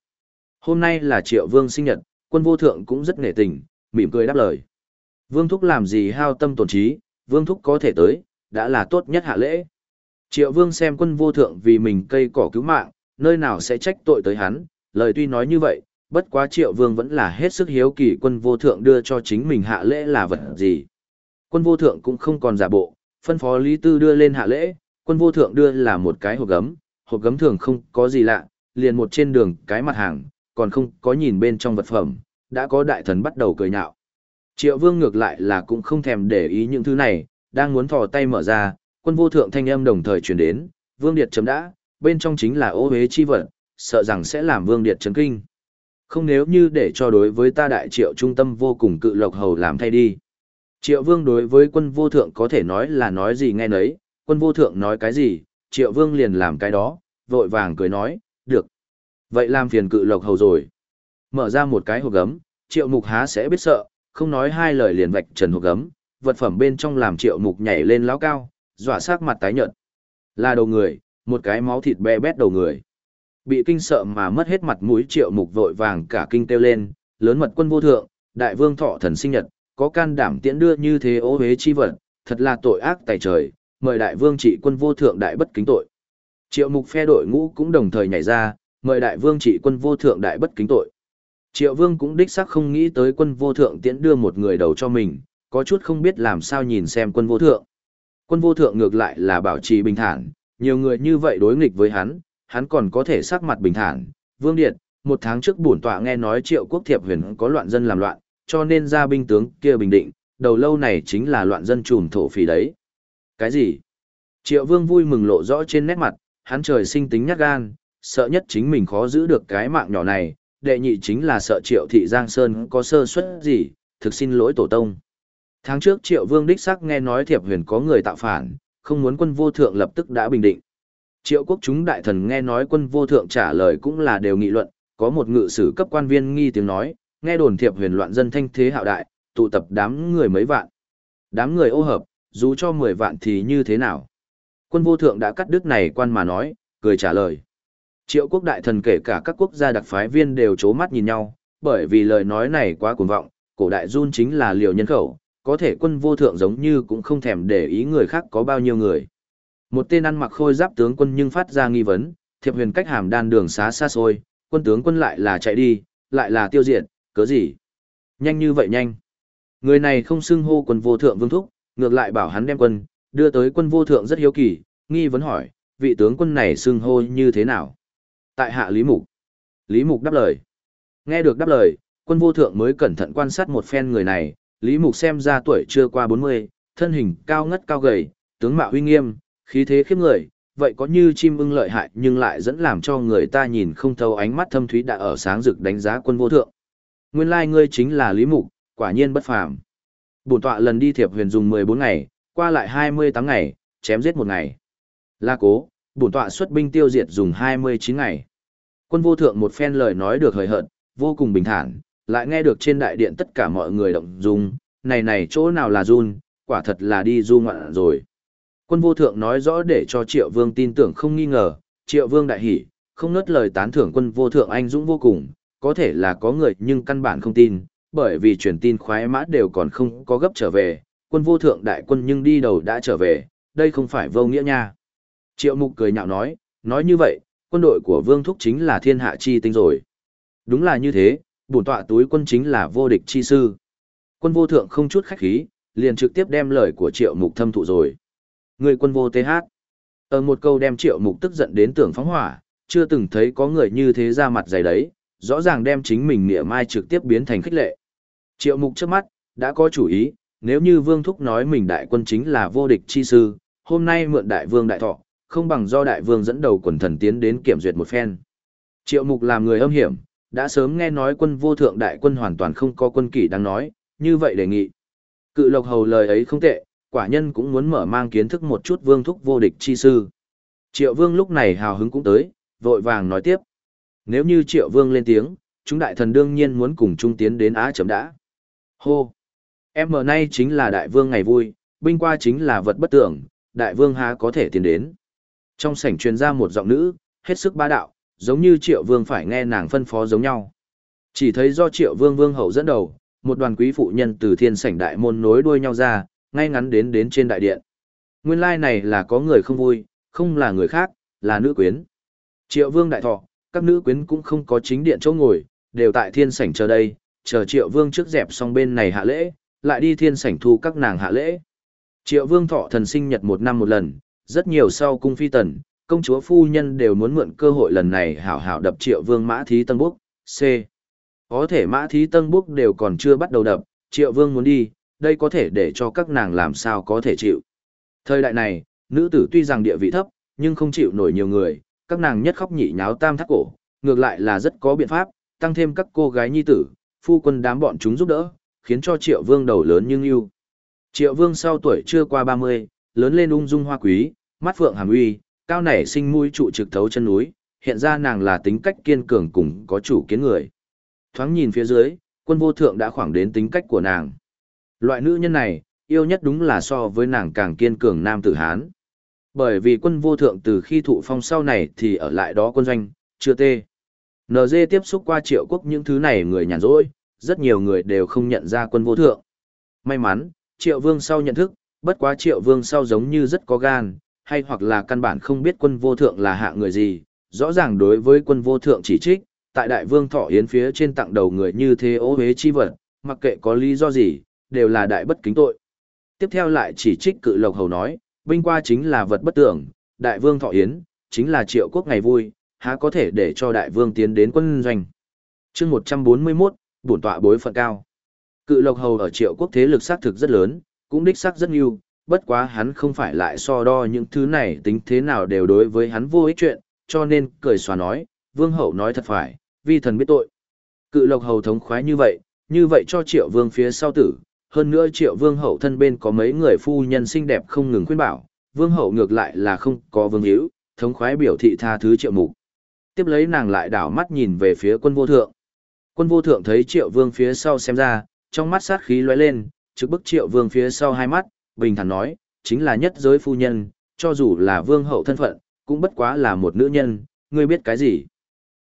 Hôm nay là Triệu Vương sinh nhật, quân vô thượng cũng rất nghệ tình, mỉm cười đáp lời. Vương thúc làm gì hao tâm tổn trí, Vương thúc có thể tới, đã là tốt nhất hạ lễ. Triệu Vương xem quân vô thượng vì mình cây cỏ cứu mạng, nơi nào sẽ trách tội tới hắn, lời tuy nói như vậy, bất quá Triệu Vương vẫn là hết sức hiếu kỳ quân vô thượng đưa cho chính mình hạ lễ là vật gì. Quân vô thượng cũng không còn giả bộ, phân phó Lý Tư đưa lên hạ lễ, quân vô thượng đưa là một cái hộp gấm, hộp gấm thường không có gì lạ, liền một trên đường cái mặt hàng, còn không có nhìn bên trong vật phẩm, đã có đại thần bắt đầu cười nhạo. Triệu Vương ngược lại là cũng không thèm để ý những thứ này, đang muốn thò tay mở ra, quân vô thượng thanh âm đồng thời truyền đến, Vương Điệt chấm đã, bên trong chính là ô hế chi vật, sợ rằng sẽ làm Vương Điệt chấn kinh. Không nếu như để cho đối với ta đại triệu trung tâm vô cùng cự lộc hầu làm thay đi. Triệu Vương đối với quân vô thượng có thể nói là nói gì nghe nấy, quân vô thượng nói cái gì, Triệu Vương liền làm cái đó, vội vàng cười nói, được. Vậy làm phiền cự lộc hầu rồi. Mở ra một cái hộp gấm, Triệu Mục há sẽ biết sợ, không nói hai lời liền vạch trần hộp gấm, vật phẩm bên trong làm Triệu Mục nhảy lên lão cao, dọa sắc mặt tái nhợt. Là đầu người, một cái máu thịt be bét đầu người. Bị kinh sợ mà mất hết mặt mũi Triệu Mục vội vàng cả kinh kêu lên, lớn mật quân vô thượng, đại vương thọ thần sinh nhật, có can đảm tiễn đưa như thế ô hế chi vật, thật là tội ác tài trời, mời đại vương trị quân vô thượng đại bất kính tội. Triệu mục phe đội ngũ cũng đồng thời nhảy ra, mời đại vương trị quân vô thượng đại bất kính tội. Triệu vương cũng đích xác không nghĩ tới quân vô thượng tiễn đưa một người đầu cho mình, có chút không biết làm sao nhìn xem quân vô thượng. Quân vô thượng ngược lại là bảo trì bình thản, nhiều người như vậy đối nghịch với hắn, hắn còn có thể sắc mặt bình thản. Vương Điện, một tháng trước bổn tọa nghe nói triệu quốc thiệp huyền có loạn dân làm loạn, cho nên ra binh tướng kia bình định, đầu lâu này chính là loạn dân trùm thổ phỉ đấy. Cái gì? Triệu vương vui mừng lộ rõ trên nét mặt, hắn trời sinh tính nhát gan, sợ nhất chính mình khó giữ được cái mạng nhỏ này, đệ nhị chính là sợ triệu thị Giang Sơn có sơ suất gì, thực xin lỗi tổ tông. Tháng trước triệu vương đích sắc nghe nói thiệp huyền có người tạo phản, không muốn quân vô thượng lập tức đã bình định. Triệu quốc chúng đại thần nghe nói quân vô thượng trả lời cũng là đều nghị luận, có một ngự sử cấp quan viên nghi tiếng nói, nghe đồn thiệp huyền loạn dân thanh thế hạo đại, tụ tập đám người mấy vạn. Đám người ô hợp, dù cho 10 vạn thì như thế nào? Quân vô thượng đã cắt đứt này quan mà nói, cười trả lời. Triệu quốc đại thần kể cả các quốc gia đặc phái viên đều chố mắt nhìn nhau, bởi vì lời nói này quá cuồng vọng, cổ đại run chính là liều nhân khẩu, có thể quân vô thượng giống như cũng không thèm để ý người khác có bao nhiêu người. Một tên ăn mặc khôi giáp tướng quân nhưng phát ra nghi vấn, thiệp huyền cách hàm đan đường xá xa xôi, quân tướng quân lại là chạy đi, lại là tiêu diệt, cớ gì? Nhanh như vậy nhanh. Người này không xưng hô quân vô thượng vương thúc, ngược lại bảo hắn đem quân, đưa tới quân vô thượng rất hiếu kỳ, nghi vấn hỏi, vị tướng quân này xưng hô như thế nào? Tại hạ Lý Mục. Lý Mục đáp lời. Nghe được đáp lời, quân vô thượng mới cẩn thận quan sát một phen người này, Lý Mục xem ra tuổi chưa qua 40, thân hình cao ngất cao gầy, tướng mạo uy nghiêm, khí thế khiếp người, vậy có như chim ưng lợi hại nhưng lại dẫn làm cho người ta nhìn không thấu ánh mắt thâm thúy đã ở sáng rực đánh giá quân vô thượng. Nguyên lai like ngươi chính là Lý Mục, quả nhiên bất phàm. Bổn tọa lần đi thiệp huyền dùng 14 ngày, qua lại 28 ngày, chém giết một ngày. La cố, bổn tọa xuất binh tiêu diệt dùng 29 ngày. Quân vô thượng một phen lời nói được hời hợt, vô cùng bình thản, lại nghe được trên đại điện tất cả mọi người động dung, này này chỗ nào là run, quả thật là đi du ngoạn rồi. Quân vô thượng nói rõ để cho triệu vương tin tưởng không nghi ngờ, triệu vương đại hỉ, không nớt lời tán thưởng quân vô thượng anh dũng vô cùng, có thể là có người nhưng căn bản không tin, bởi vì truyền tin khoái mã đều còn không có gấp trở về, quân vô thượng đại quân nhưng đi đầu đã trở về, đây không phải vô nghĩa nha. Triệu mục cười nhạo nói, nói như vậy, quân đội của vương thúc chính là thiên hạ chi tinh rồi. Đúng là như thế, bổn tọa túi quân chính là vô địch chi sư. Quân vô thượng không chút khách khí, liền trực tiếp đem lời của triệu mục thâm thụ rồi. Người quân vô TH. Ở một câu đem triệu mục tức giận đến tưởng phóng hỏa, chưa từng thấy có người như thế ra mặt dày đấy, rõ ràng đem chính mình nịa mai trực tiếp biến thành khích lệ. Triệu mục trước mắt, đã có chủ ý, nếu như vương thúc nói mình đại quân chính là vô địch chi sư, hôm nay mượn đại vương đại thọ, không bằng do đại vương dẫn đầu quần thần tiến đến kiểm duyệt một phen. Triệu mục làm người âm hiểm, đã sớm nghe nói quân vô thượng đại quân hoàn toàn không có quân kỷ đang nói, như vậy đề nghị. Cự lộc hầu lời ấy không tệ, quả nhân cũng muốn mở mang kiến thức một chút vương thúc vô địch chi sư. Triệu Vương lúc này hào hứng cũng tới, vội vàng nói tiếp. Nếu như Triệu Vương lên tiếng, chúng đại thần đương nhiên muốn cùng chung tiến đến Á chấm đã. Hô! Em mờ nay chính là đại vương ngày vui, binh qua chính là vật bất tưởng, đại vương há có thể tiến đến. Trong sảnh truyền ra một giọng nữ, hết sức bá đạo, giống như triệu vương phải nghe nàng phân phó giống nhau. Chỉ thấy do triệu vương vương hậu dẫn đầu, một đoàn quý phụ nhân từ thiên sảnh đại môn nối đuôi nhau ra, ngay ngắn đến đến trên đại điện. Nguyên lai này là có người không vui, không là người khác, là nữ quyến. Triệu vương đại thọ, các nữ quyến cũng không có chính điện chỗ ngồi, đều tại thiên sảnh chờ đây, chờ triệu vương trước dẹp xong bên này hạ lễ, lại đi thiên sảnh thu các nàng hạ lễ. Triệu vương thọ thần sinh nhật một năm một lần, rất nhiều sau cung phi tần, công chúa phu nhân đều muốn mượn cơ hội lần này hảo hảo đập triệu vương mã thí tân búc, C. Có thể mã thí tân búc đều còn chưa bắt đầu đập, triệu vương muốn đi, đây có thể để cho các nàng làm sao có thể chịu. Thời đại này, nữ tử tuy rằng địa vị thấp, nhưng không chịu nổi nhiều người, các nàng nhất khóc nhị nháo tam thắt cổ, ngược lại là rất có biện pháp, tăng thêm các cô gái nhi tử, phu quân đám bọn chúng giúp đỡ, khiến cho triệu vương đầu lớn nhưng yêu. Triệu vương sau tuổi chưa qua 30, lớn lên ung dung hoa quý, mắt phượng hàm uy, cao nảy sinh mũi trụ trực thấu chân núi, hiện ra nàng là tính cách kiên cường cùng có chủ kiến người. Thoáng nhìn phía dưới, quân vô thượng đã khoảng đến tính cách của nàng. Loại nữ nhân này, yêu nhất đúng là so với nàng càng kiên cường nam tử Hán. Bởi vì quân vô thượng từ khi thụ phong sau này thì ở lại đó quân doanh, chưa tê. NG tiếp xúc qua triệu quốc những thứ này người nhàn rỗi, rất nhiều người đều không nhận ra quân vô thượng. May mắn, triệu vương sau nhận thức, bất quá triệu vương sau giống như rất có gan, hay hoặc là căn bản không biết quân vô thượng là hạ người gì, rõ ràng đối với quân vô thượng chỉ trích, tại đại vương thọ yến phía trên tặng đầu người như thế ô hế chi vật, mặc kệ có lý do gì, đều là đại bất kính tội. Tiếp theo lại chỉ trích cự lộc hầu nói, binh qua chính là vật bất tưởng, đại vương thọ yến, chính là triệu quốc ngày vui, há có thể để cho đại vương tiến đến quân doanh. chương 141, bổn tọa bối phận cao. Cự lộc hầu ở triệu quốc thế lực xác thực rất lớn, cũng đích xác rất nhiều, bất quá hắn không phải lại so đo những thứ này tính thế nào đều đối với hắn vô ích chuyện, cho nên cười xòa nói, vương hậu nói thật phải, vi thần biết tội. Cự lộc hầu thống khoái như vậy, như vậy cho triệu vương phía sau tử, hơn nữa triệu vương hậu thân bên có mấy người phu nhân xinh đẹp không ngừng khuyên bảo, vương hậu ngược lại là không có vương hữu, thống khoái biểu thị tha thứ triệu mục. Tiếp lấy nàng lại đảo mắt nhìn về phía quân vô thượng. Quân vô thượng thấy triệu vương phía sau xem ra, trong mắt sát khí lóe lên, trực bức triệu vương phía sau hai mắt, bình thản nói, chính là nhất giới phu nhân, cho dù là vương hậu thân phận, cũng bất quá là một nữ nhân, ngươi biết cái gì.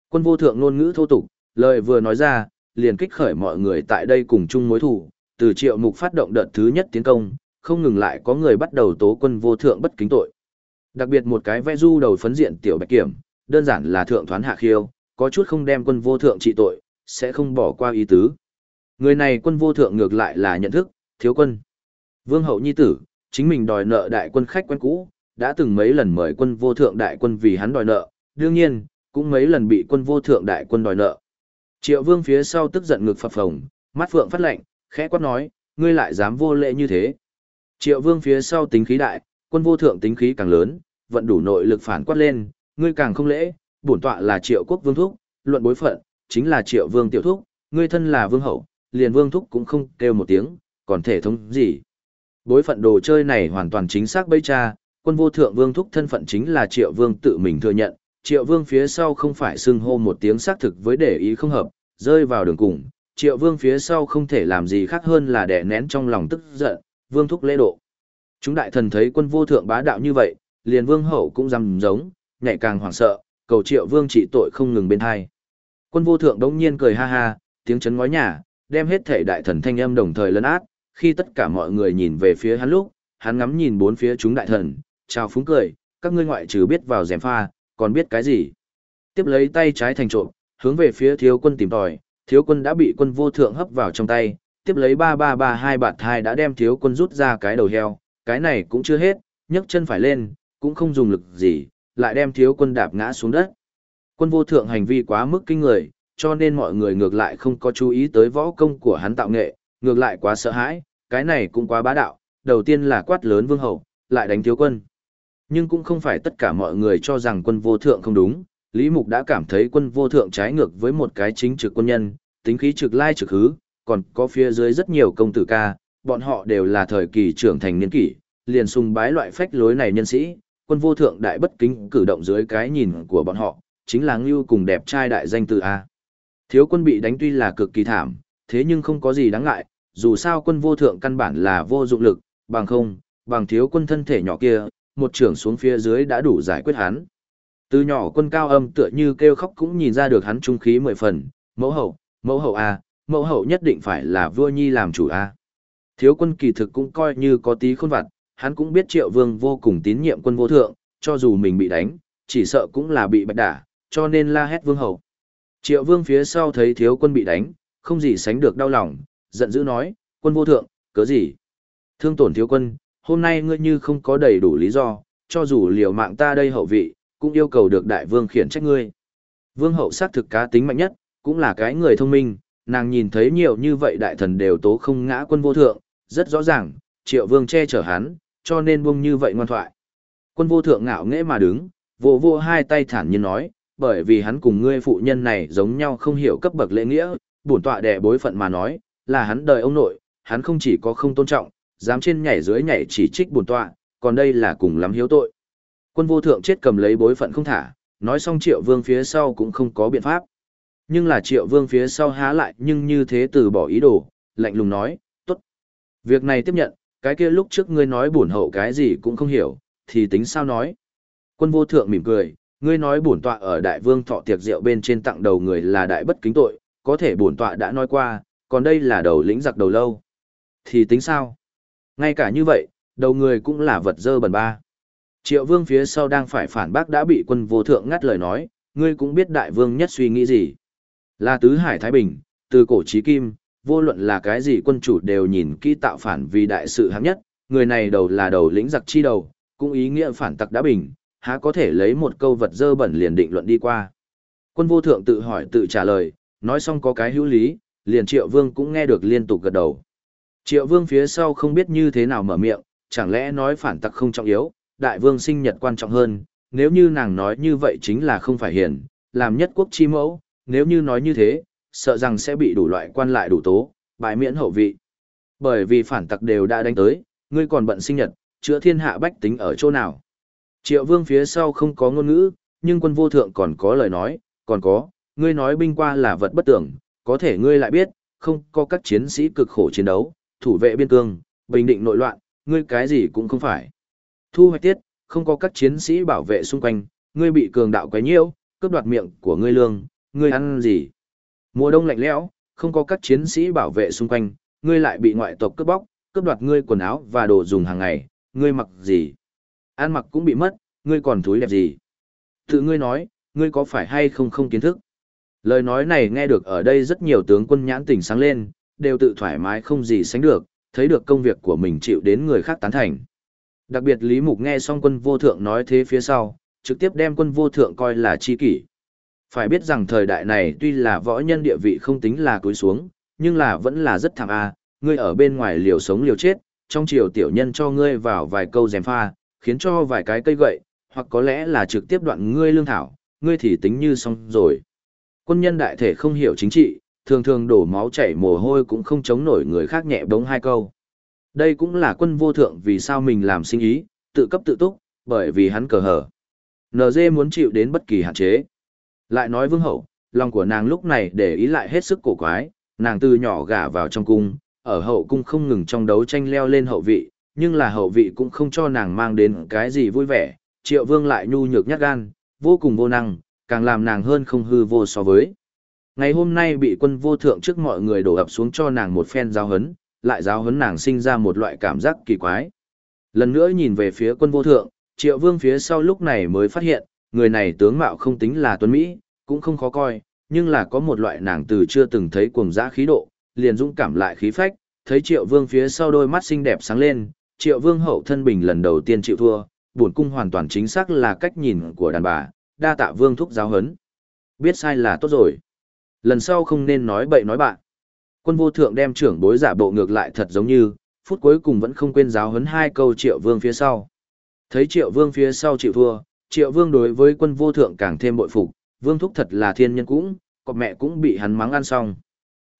Quân vô thượng ngôn ngữ thô tục, lời vừa nói ra, liền kích khởi mọi người tại đây cùng chung mối thù, từ triệu mục phát động đợt thứ nhất tiến công, không ngừng lại có người bắt đầu tố quân vô thượng bất kính tội. Đặc biệt một cái vẽ du đầu phấn diện tiểu bạch kiểm, đơn giản là thượng thoán hạ khiêu, có chút không đem quân vô thượng trị tội, sẽ không bỏ qua ý tứ. Người này quân vô thượng ngược lại là nhận thức, thiếu quân. Vương hậu nhi tử, chính mình đòi nợ đại quân khách quen cũ, đã từng mấy lần mời quân vô thượng đại quân vì hắn đòi nợ, đương nhiên, cũng mấy lần bị quân vô thượng đại quân đòi nợ. Triệu vương phía sau tức giận ngực phập phồng, mắt phượng phát lệnh, khẽ quát nói, ngươi lại dám vô lễ như thế. Triệu vương phía sau tính khí đại, quân vô thượng tính khí càng lớn, vận đủ nội lực phản quát lên, ngươi càng không lễ, bổn tọa là triệu quốc vương thúc, luận bối phận, chính là triệu vương tiểu thúc, ngươi thân là vương hậu, liền vương thúc cũng không kêu một tiếng, còn thể thống gì. Bối phận đồ chơi này hoàn toàn chính xác bây cha, quân vô thượng vương thúc thân phận chính là triệu vương tự mình thừa nhận, triệu vương phía sau không phải xưng hô một tiếng xác thực với để ý không hợp, rơi vào đường cùng, triệu vương phía sau không thể làm gì khác hơn là đè nén trong lòng tức giận, vương thúc lễ độ. Chúng đại thần thấy quân vô thượng bá đạo như vậy, liền vương hậu cũng rằm giống, nhạy càng hoảng sợ, cầu triệu vương trị tội không ngừng bên hai. Quân vô thượng đống nhiên cười ha ha, tiếng chấn ngói nhà, đem hết thể đại thần thanh âm đồng thời lấn át, khi tất cả mọi người nhìn về phía hắn lúc, hắn ngắm nhìn bốn phía chúng đại thần, chào phúng cười, các ngươi ngoại trừ biết vào rèm pha, còn biết cái gì. Tiếp lấy tay trái thành trộm, hướng về phía thiếu quân tìm tòi, thiếu quân đã bị quân vô thượng hấp vào trong tay, tiếp lấy ba ba ba hai bạt hai đã đem thiếu quân rút ra cái đầu heo, cái này cũng chưa hết, nhấc chân phải lên, cũng không dùng lực gì, lại đem thiếu quân đạp ngã xuống đất. Quân vô thượng hành vi quá mức kinh người, cho nên mọi người ngược lại không có chú ý tới võ công của hắn tạo nghệ, ngược lại quá sợ hãi, cái này cũng quá bá đạo, đầu tiên là quát lớn vương hậu, lại đánh thiếu quân. Nhưng cũng không phải tất cả mọi người cho rằng quân vô thượng không đúng, Lý Mục đã cảm thấy quân vô thượng trái ngược với một cái chính trực quân nhân, tính khí trực lai trực hứ, còn có phía dưới rất nhiều công tử ca, bọn họ đều là thời kỳ trưởng thành niên kỷ, liền sùng bái loại phách lối này nhân sĩ, quân vô thượng đại bất kính cử động dưới cái nhìn của bọn họ, chính là ngưu cùng đẹp trai đại danh từ A. Thiếu quân bị đánh tuy là cực kỳ thảm, thế nhưng không có gì đáng ngại, dù sao quân vô thượng căn bản là vô dụng lực, bằng không, bằng thiếu quân thân thể nhỏ kia, một trưởng xuống phía dưới đã đủ giải quyết hắn. Từ nhỏ quân cao âm tựa như kêu khóc cũng nhìn ra được hắn trung khí mười phần, mẫu hậu, mẫu hậu A, mẫu hậu nhất định phải là vua nhi làm chủ A. Thiếu quân kỳ thực cũng coi như có tí khôn vặt, hắn cũng biết triệu vương vô cùng tín nhiệm quân vô thượng, cho dù mình bị đánh, chỉ sợ cũng là bị bạch đả, cho nên la hét vương hậu. Triệu vương phía sau thấy thiếu quân bị đánh, không gì sánh được đau lòng, giận dữ nói, quân vô thượng, cớ gì? Thương tổn thiếu quân, hôm nay ngươi như không có đầy đủ lý do, cho dù liều mạng ta đây hậu vị, cũng yêu cầu được đại vương khiển trách ngươi. Vương hậu xác thực cá tính mạnh nhất, cũng là cái người thông minh, nàng nhìn thấy nhiều như vậy đại thần đều tố không ngã quân vô thượng, rất rõ ràng, triệu vương che chở hắn, cho nên buông như vậy ngoan thoại. Quân vô thượng ngạo nghễ mà đứng, vỗ vỗ hai tay thản nhiên nói, bởi vì hắn cùng ngươi phụ nhân này giống nhau không hiểu cấp bậc lễ nghĩa, bổn tọa đẻ bối phận mà nói, là hắn đời ông nội, hắn không chỉ có không tôn trọng, dám trên nhảy dưới nhảy chỉ trích bổn tọa, còn đây là cùng lắm hiếu tội. Quân vô thượng chết cầm lấy bối phận không thả, nói xong triệu vương phía sau cũng không có biện pháp. Nhưng là triệu vương phía sau há lại nhưng như thế từ bỏ ý đồ, lạnh lùng nói, tốt. Việc này tiếp nhận, cái kia lúc trước ngươi nói bổn hậu cái gì cũng không hiểu, thì tính sao nói. Quân vô thượng mỉm cười, ngươi nói bổn tọa ở đại vương thọ tiệc rượu bên trên tặng đầu người là đại bất kính tội, có thể bổn tọa đã nói qua, còn đây là đầu lĩnh giặc đầu lâu. Thì tính sao? Ngay cả như vậy, đầu người cũng là vật dơ bẩn ba. Triệu vương phía sau đang phải phản bác đã bị quân vô thượng ngắt lời nói, ngươi cũng biết đại vương nhất suy nghĩ gì. Là tứ hải Thái Bình, từ cổ chí kim, vô luận là cái gì quân chủ đều nhìn kỹ tạo phản vì đại sự hạng nhất, người này đầu là đầu lĩnh giặc chi đầu, cũng ý nghĩa phản tặc đã bình, há có thể lấy một câu vật dơ bẩn liền định luận đi qua. Quân vô thượng tự hỏi tự trả lời, nói xong có cái hữu lý, liền triệu vương cũng nghe được liên tục gật đầu. Triệu vương phía sau không biết như thế nào mở miệng, chẳng lẽ nói phản tặc không trọng yếu, đại vương sinh nhật quan trọng hơn, nếu như nàng nói như vậy chính là không phải hiền, làm nhất quốc chi mẫu, nếu như nói như thế, sợ rằng sẽ bị đủ loại quan lại đủ tố, bại miễn hậu vị. Bởi vì phản tặc đều đã đánh tới, ngươi còn bận sinh nhật, chữa thiên hạ bách tính ở chỗ nào. Triệu vương phía sau không có ngôn ngữ, nhưng quân vô thượng còn có lời nói, còn có, ngươi nói binh qua là vật bất tưởng, có thể ngươi lại biết, không có các chiến sĩ cực khổ chiến đấu, thủ vệ biên cương, bình định nội loạn, ngươi cái gì cũng không phải. Thu hoạch tiết, không có các chiến sĩ bảo vệ xung quanh, ngươi bị cường đạo quấy nhiễu, cướp đoạt miệng của ngươi lương, ngươi ăn gì? Mùa đông lạnh lẽo, không có các chiến sĩ bảo vệ xung quanh, ngươi lại bị ngoại tộc cướp bóc, cướp đoạt ngươi quần áo và đồ dùng hàng ngày, ngươi mặc gì? Ăn mặc cũng bị mất, ngươi còn thúi đẹp gì? Tự ngươi nói, ngươi có phải hay không không kiến thức? Lời nói này nghe được ở đây rất nhiều tướng quân nhãn tỉnh sáng lên, đều tự thoải mái không gì sánh được, thấy được công việc của mình chịu đến người khác tán thành. Đặc biệt Lý Mục nghe xong quân vô thượng nói thế phía sau, trực tiếp đem quân vô thượng coi là chi kỷ. Phải biết rằng thời đại này tuy là võ nhân địa vị không tính là cúi xuống, nhưng là vẫn là rất thảm a. ngươi ở bên ngoài liều sống liều chết, trong triều tiểu nhân cho ngươi vào vài câu dèm pha, khiến cho vài cái cây gậy, hoặc có lẽ là trực tiếp đoạn ngươi lương thảo, ngươi thì tính như xong rồi. Quân nhân đại thể không hiểu chính trị, thường thường đổ máu chảy mồ hôi cũng không chống nổi người khác nhẹ bóng hai câu. Đây cũng là quân vô thượng vì sao mình làm sinh ý, tự cấp tự túc, bởi vì hắn cờ hở. NG muốn chịu đến bất kỳ hạn chế. Lại nói vương hậu, lòng của nàng lúc này để ý lại hết sức cổ quái, nàng từ nhỏ gả vào trong cung, ở hậu cung không ngừng trong đấu tranh leo lên hậu vị, nhưng là hậu vị cũng không cho nàng mang đến cái gì vui vẻ, triệu vương lại nhu nhược nhát gan, vô cùng vô năng, càng làm nàng hơn không hư vô so với. Ngày hôm nay bị quân vô thượng trước mọi người đổ ập xuống cho nàng một phen giáo hấn, lại giáo hấn nàng sinh ra một loại cảm giác kỳ quái. Lần nữa nhìn về phía quân vô thượng, triệu vương phía sau lúc này mới phát hiện, người này tướng mạo không tính là tuấn Mỹ, cũng không khó coi, nhưng là có một loại nàng từ chưa từng thấy cuồng dã khí độ, liền dũng cảm lại khí phách, thấy triệu vương phía sau đôi mắt xinh đẹp sáng lên, triệu vương hậu thân bình lần đầu tiên chịu thua, buồn cung hoàn toàn chính xác là cách nhìn của đàn bà, đa tạ vương thúc giáo hấn. Biết sai là tốt rồi. Lần sau không nên nói bậy nói bạn. Quân vô thượng đem trưởng bối giả bộ ngược lại thật giống như, phút cuối cùng vẫn không quên giáo hấn hai câu triệu vương phía sau. Thấy triệu vương phía sau chịu thua, triệu vương đối với quân vô thượng càng thêm bội phục, vương thúc thật là thiên nhân cũng, cọp mẹ cũng bị hắn mắng ăn xong.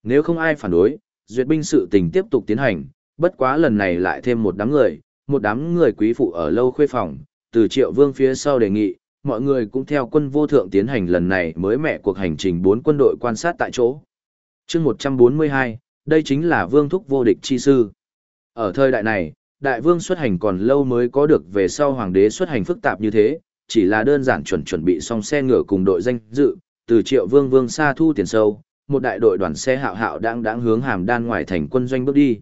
Nếu không ai phản đối, duyệt binh sự tình tiếp tục tiến hành, bất quá lần này lại thêm một đám người, một đám người quý phụ ở lâu khuê phòng, từ triệu vương phía sau đề nghị, mọi người cũng theo quân vô thượng tiến hành lần này mới mẹ cuộc hành trình bốn quân đội quan sát tại chỗ. chương 142, đây chính là vương thúc vô địch chi sư. Ở thời đại này, đại vương xuất hành còn lâu mới có được về sau hoàng đế xuất hành phức tạp như thế, chỉ là đơn giản chuẩn chuẩn bị xong xe ngựa cùng đội danh dự, từ triệu vương vương xa thu tiền sâu, một đại đội đoàn xe hạo hạo đang đang hướng hàm đan ngoài thành quân doanh bước đi.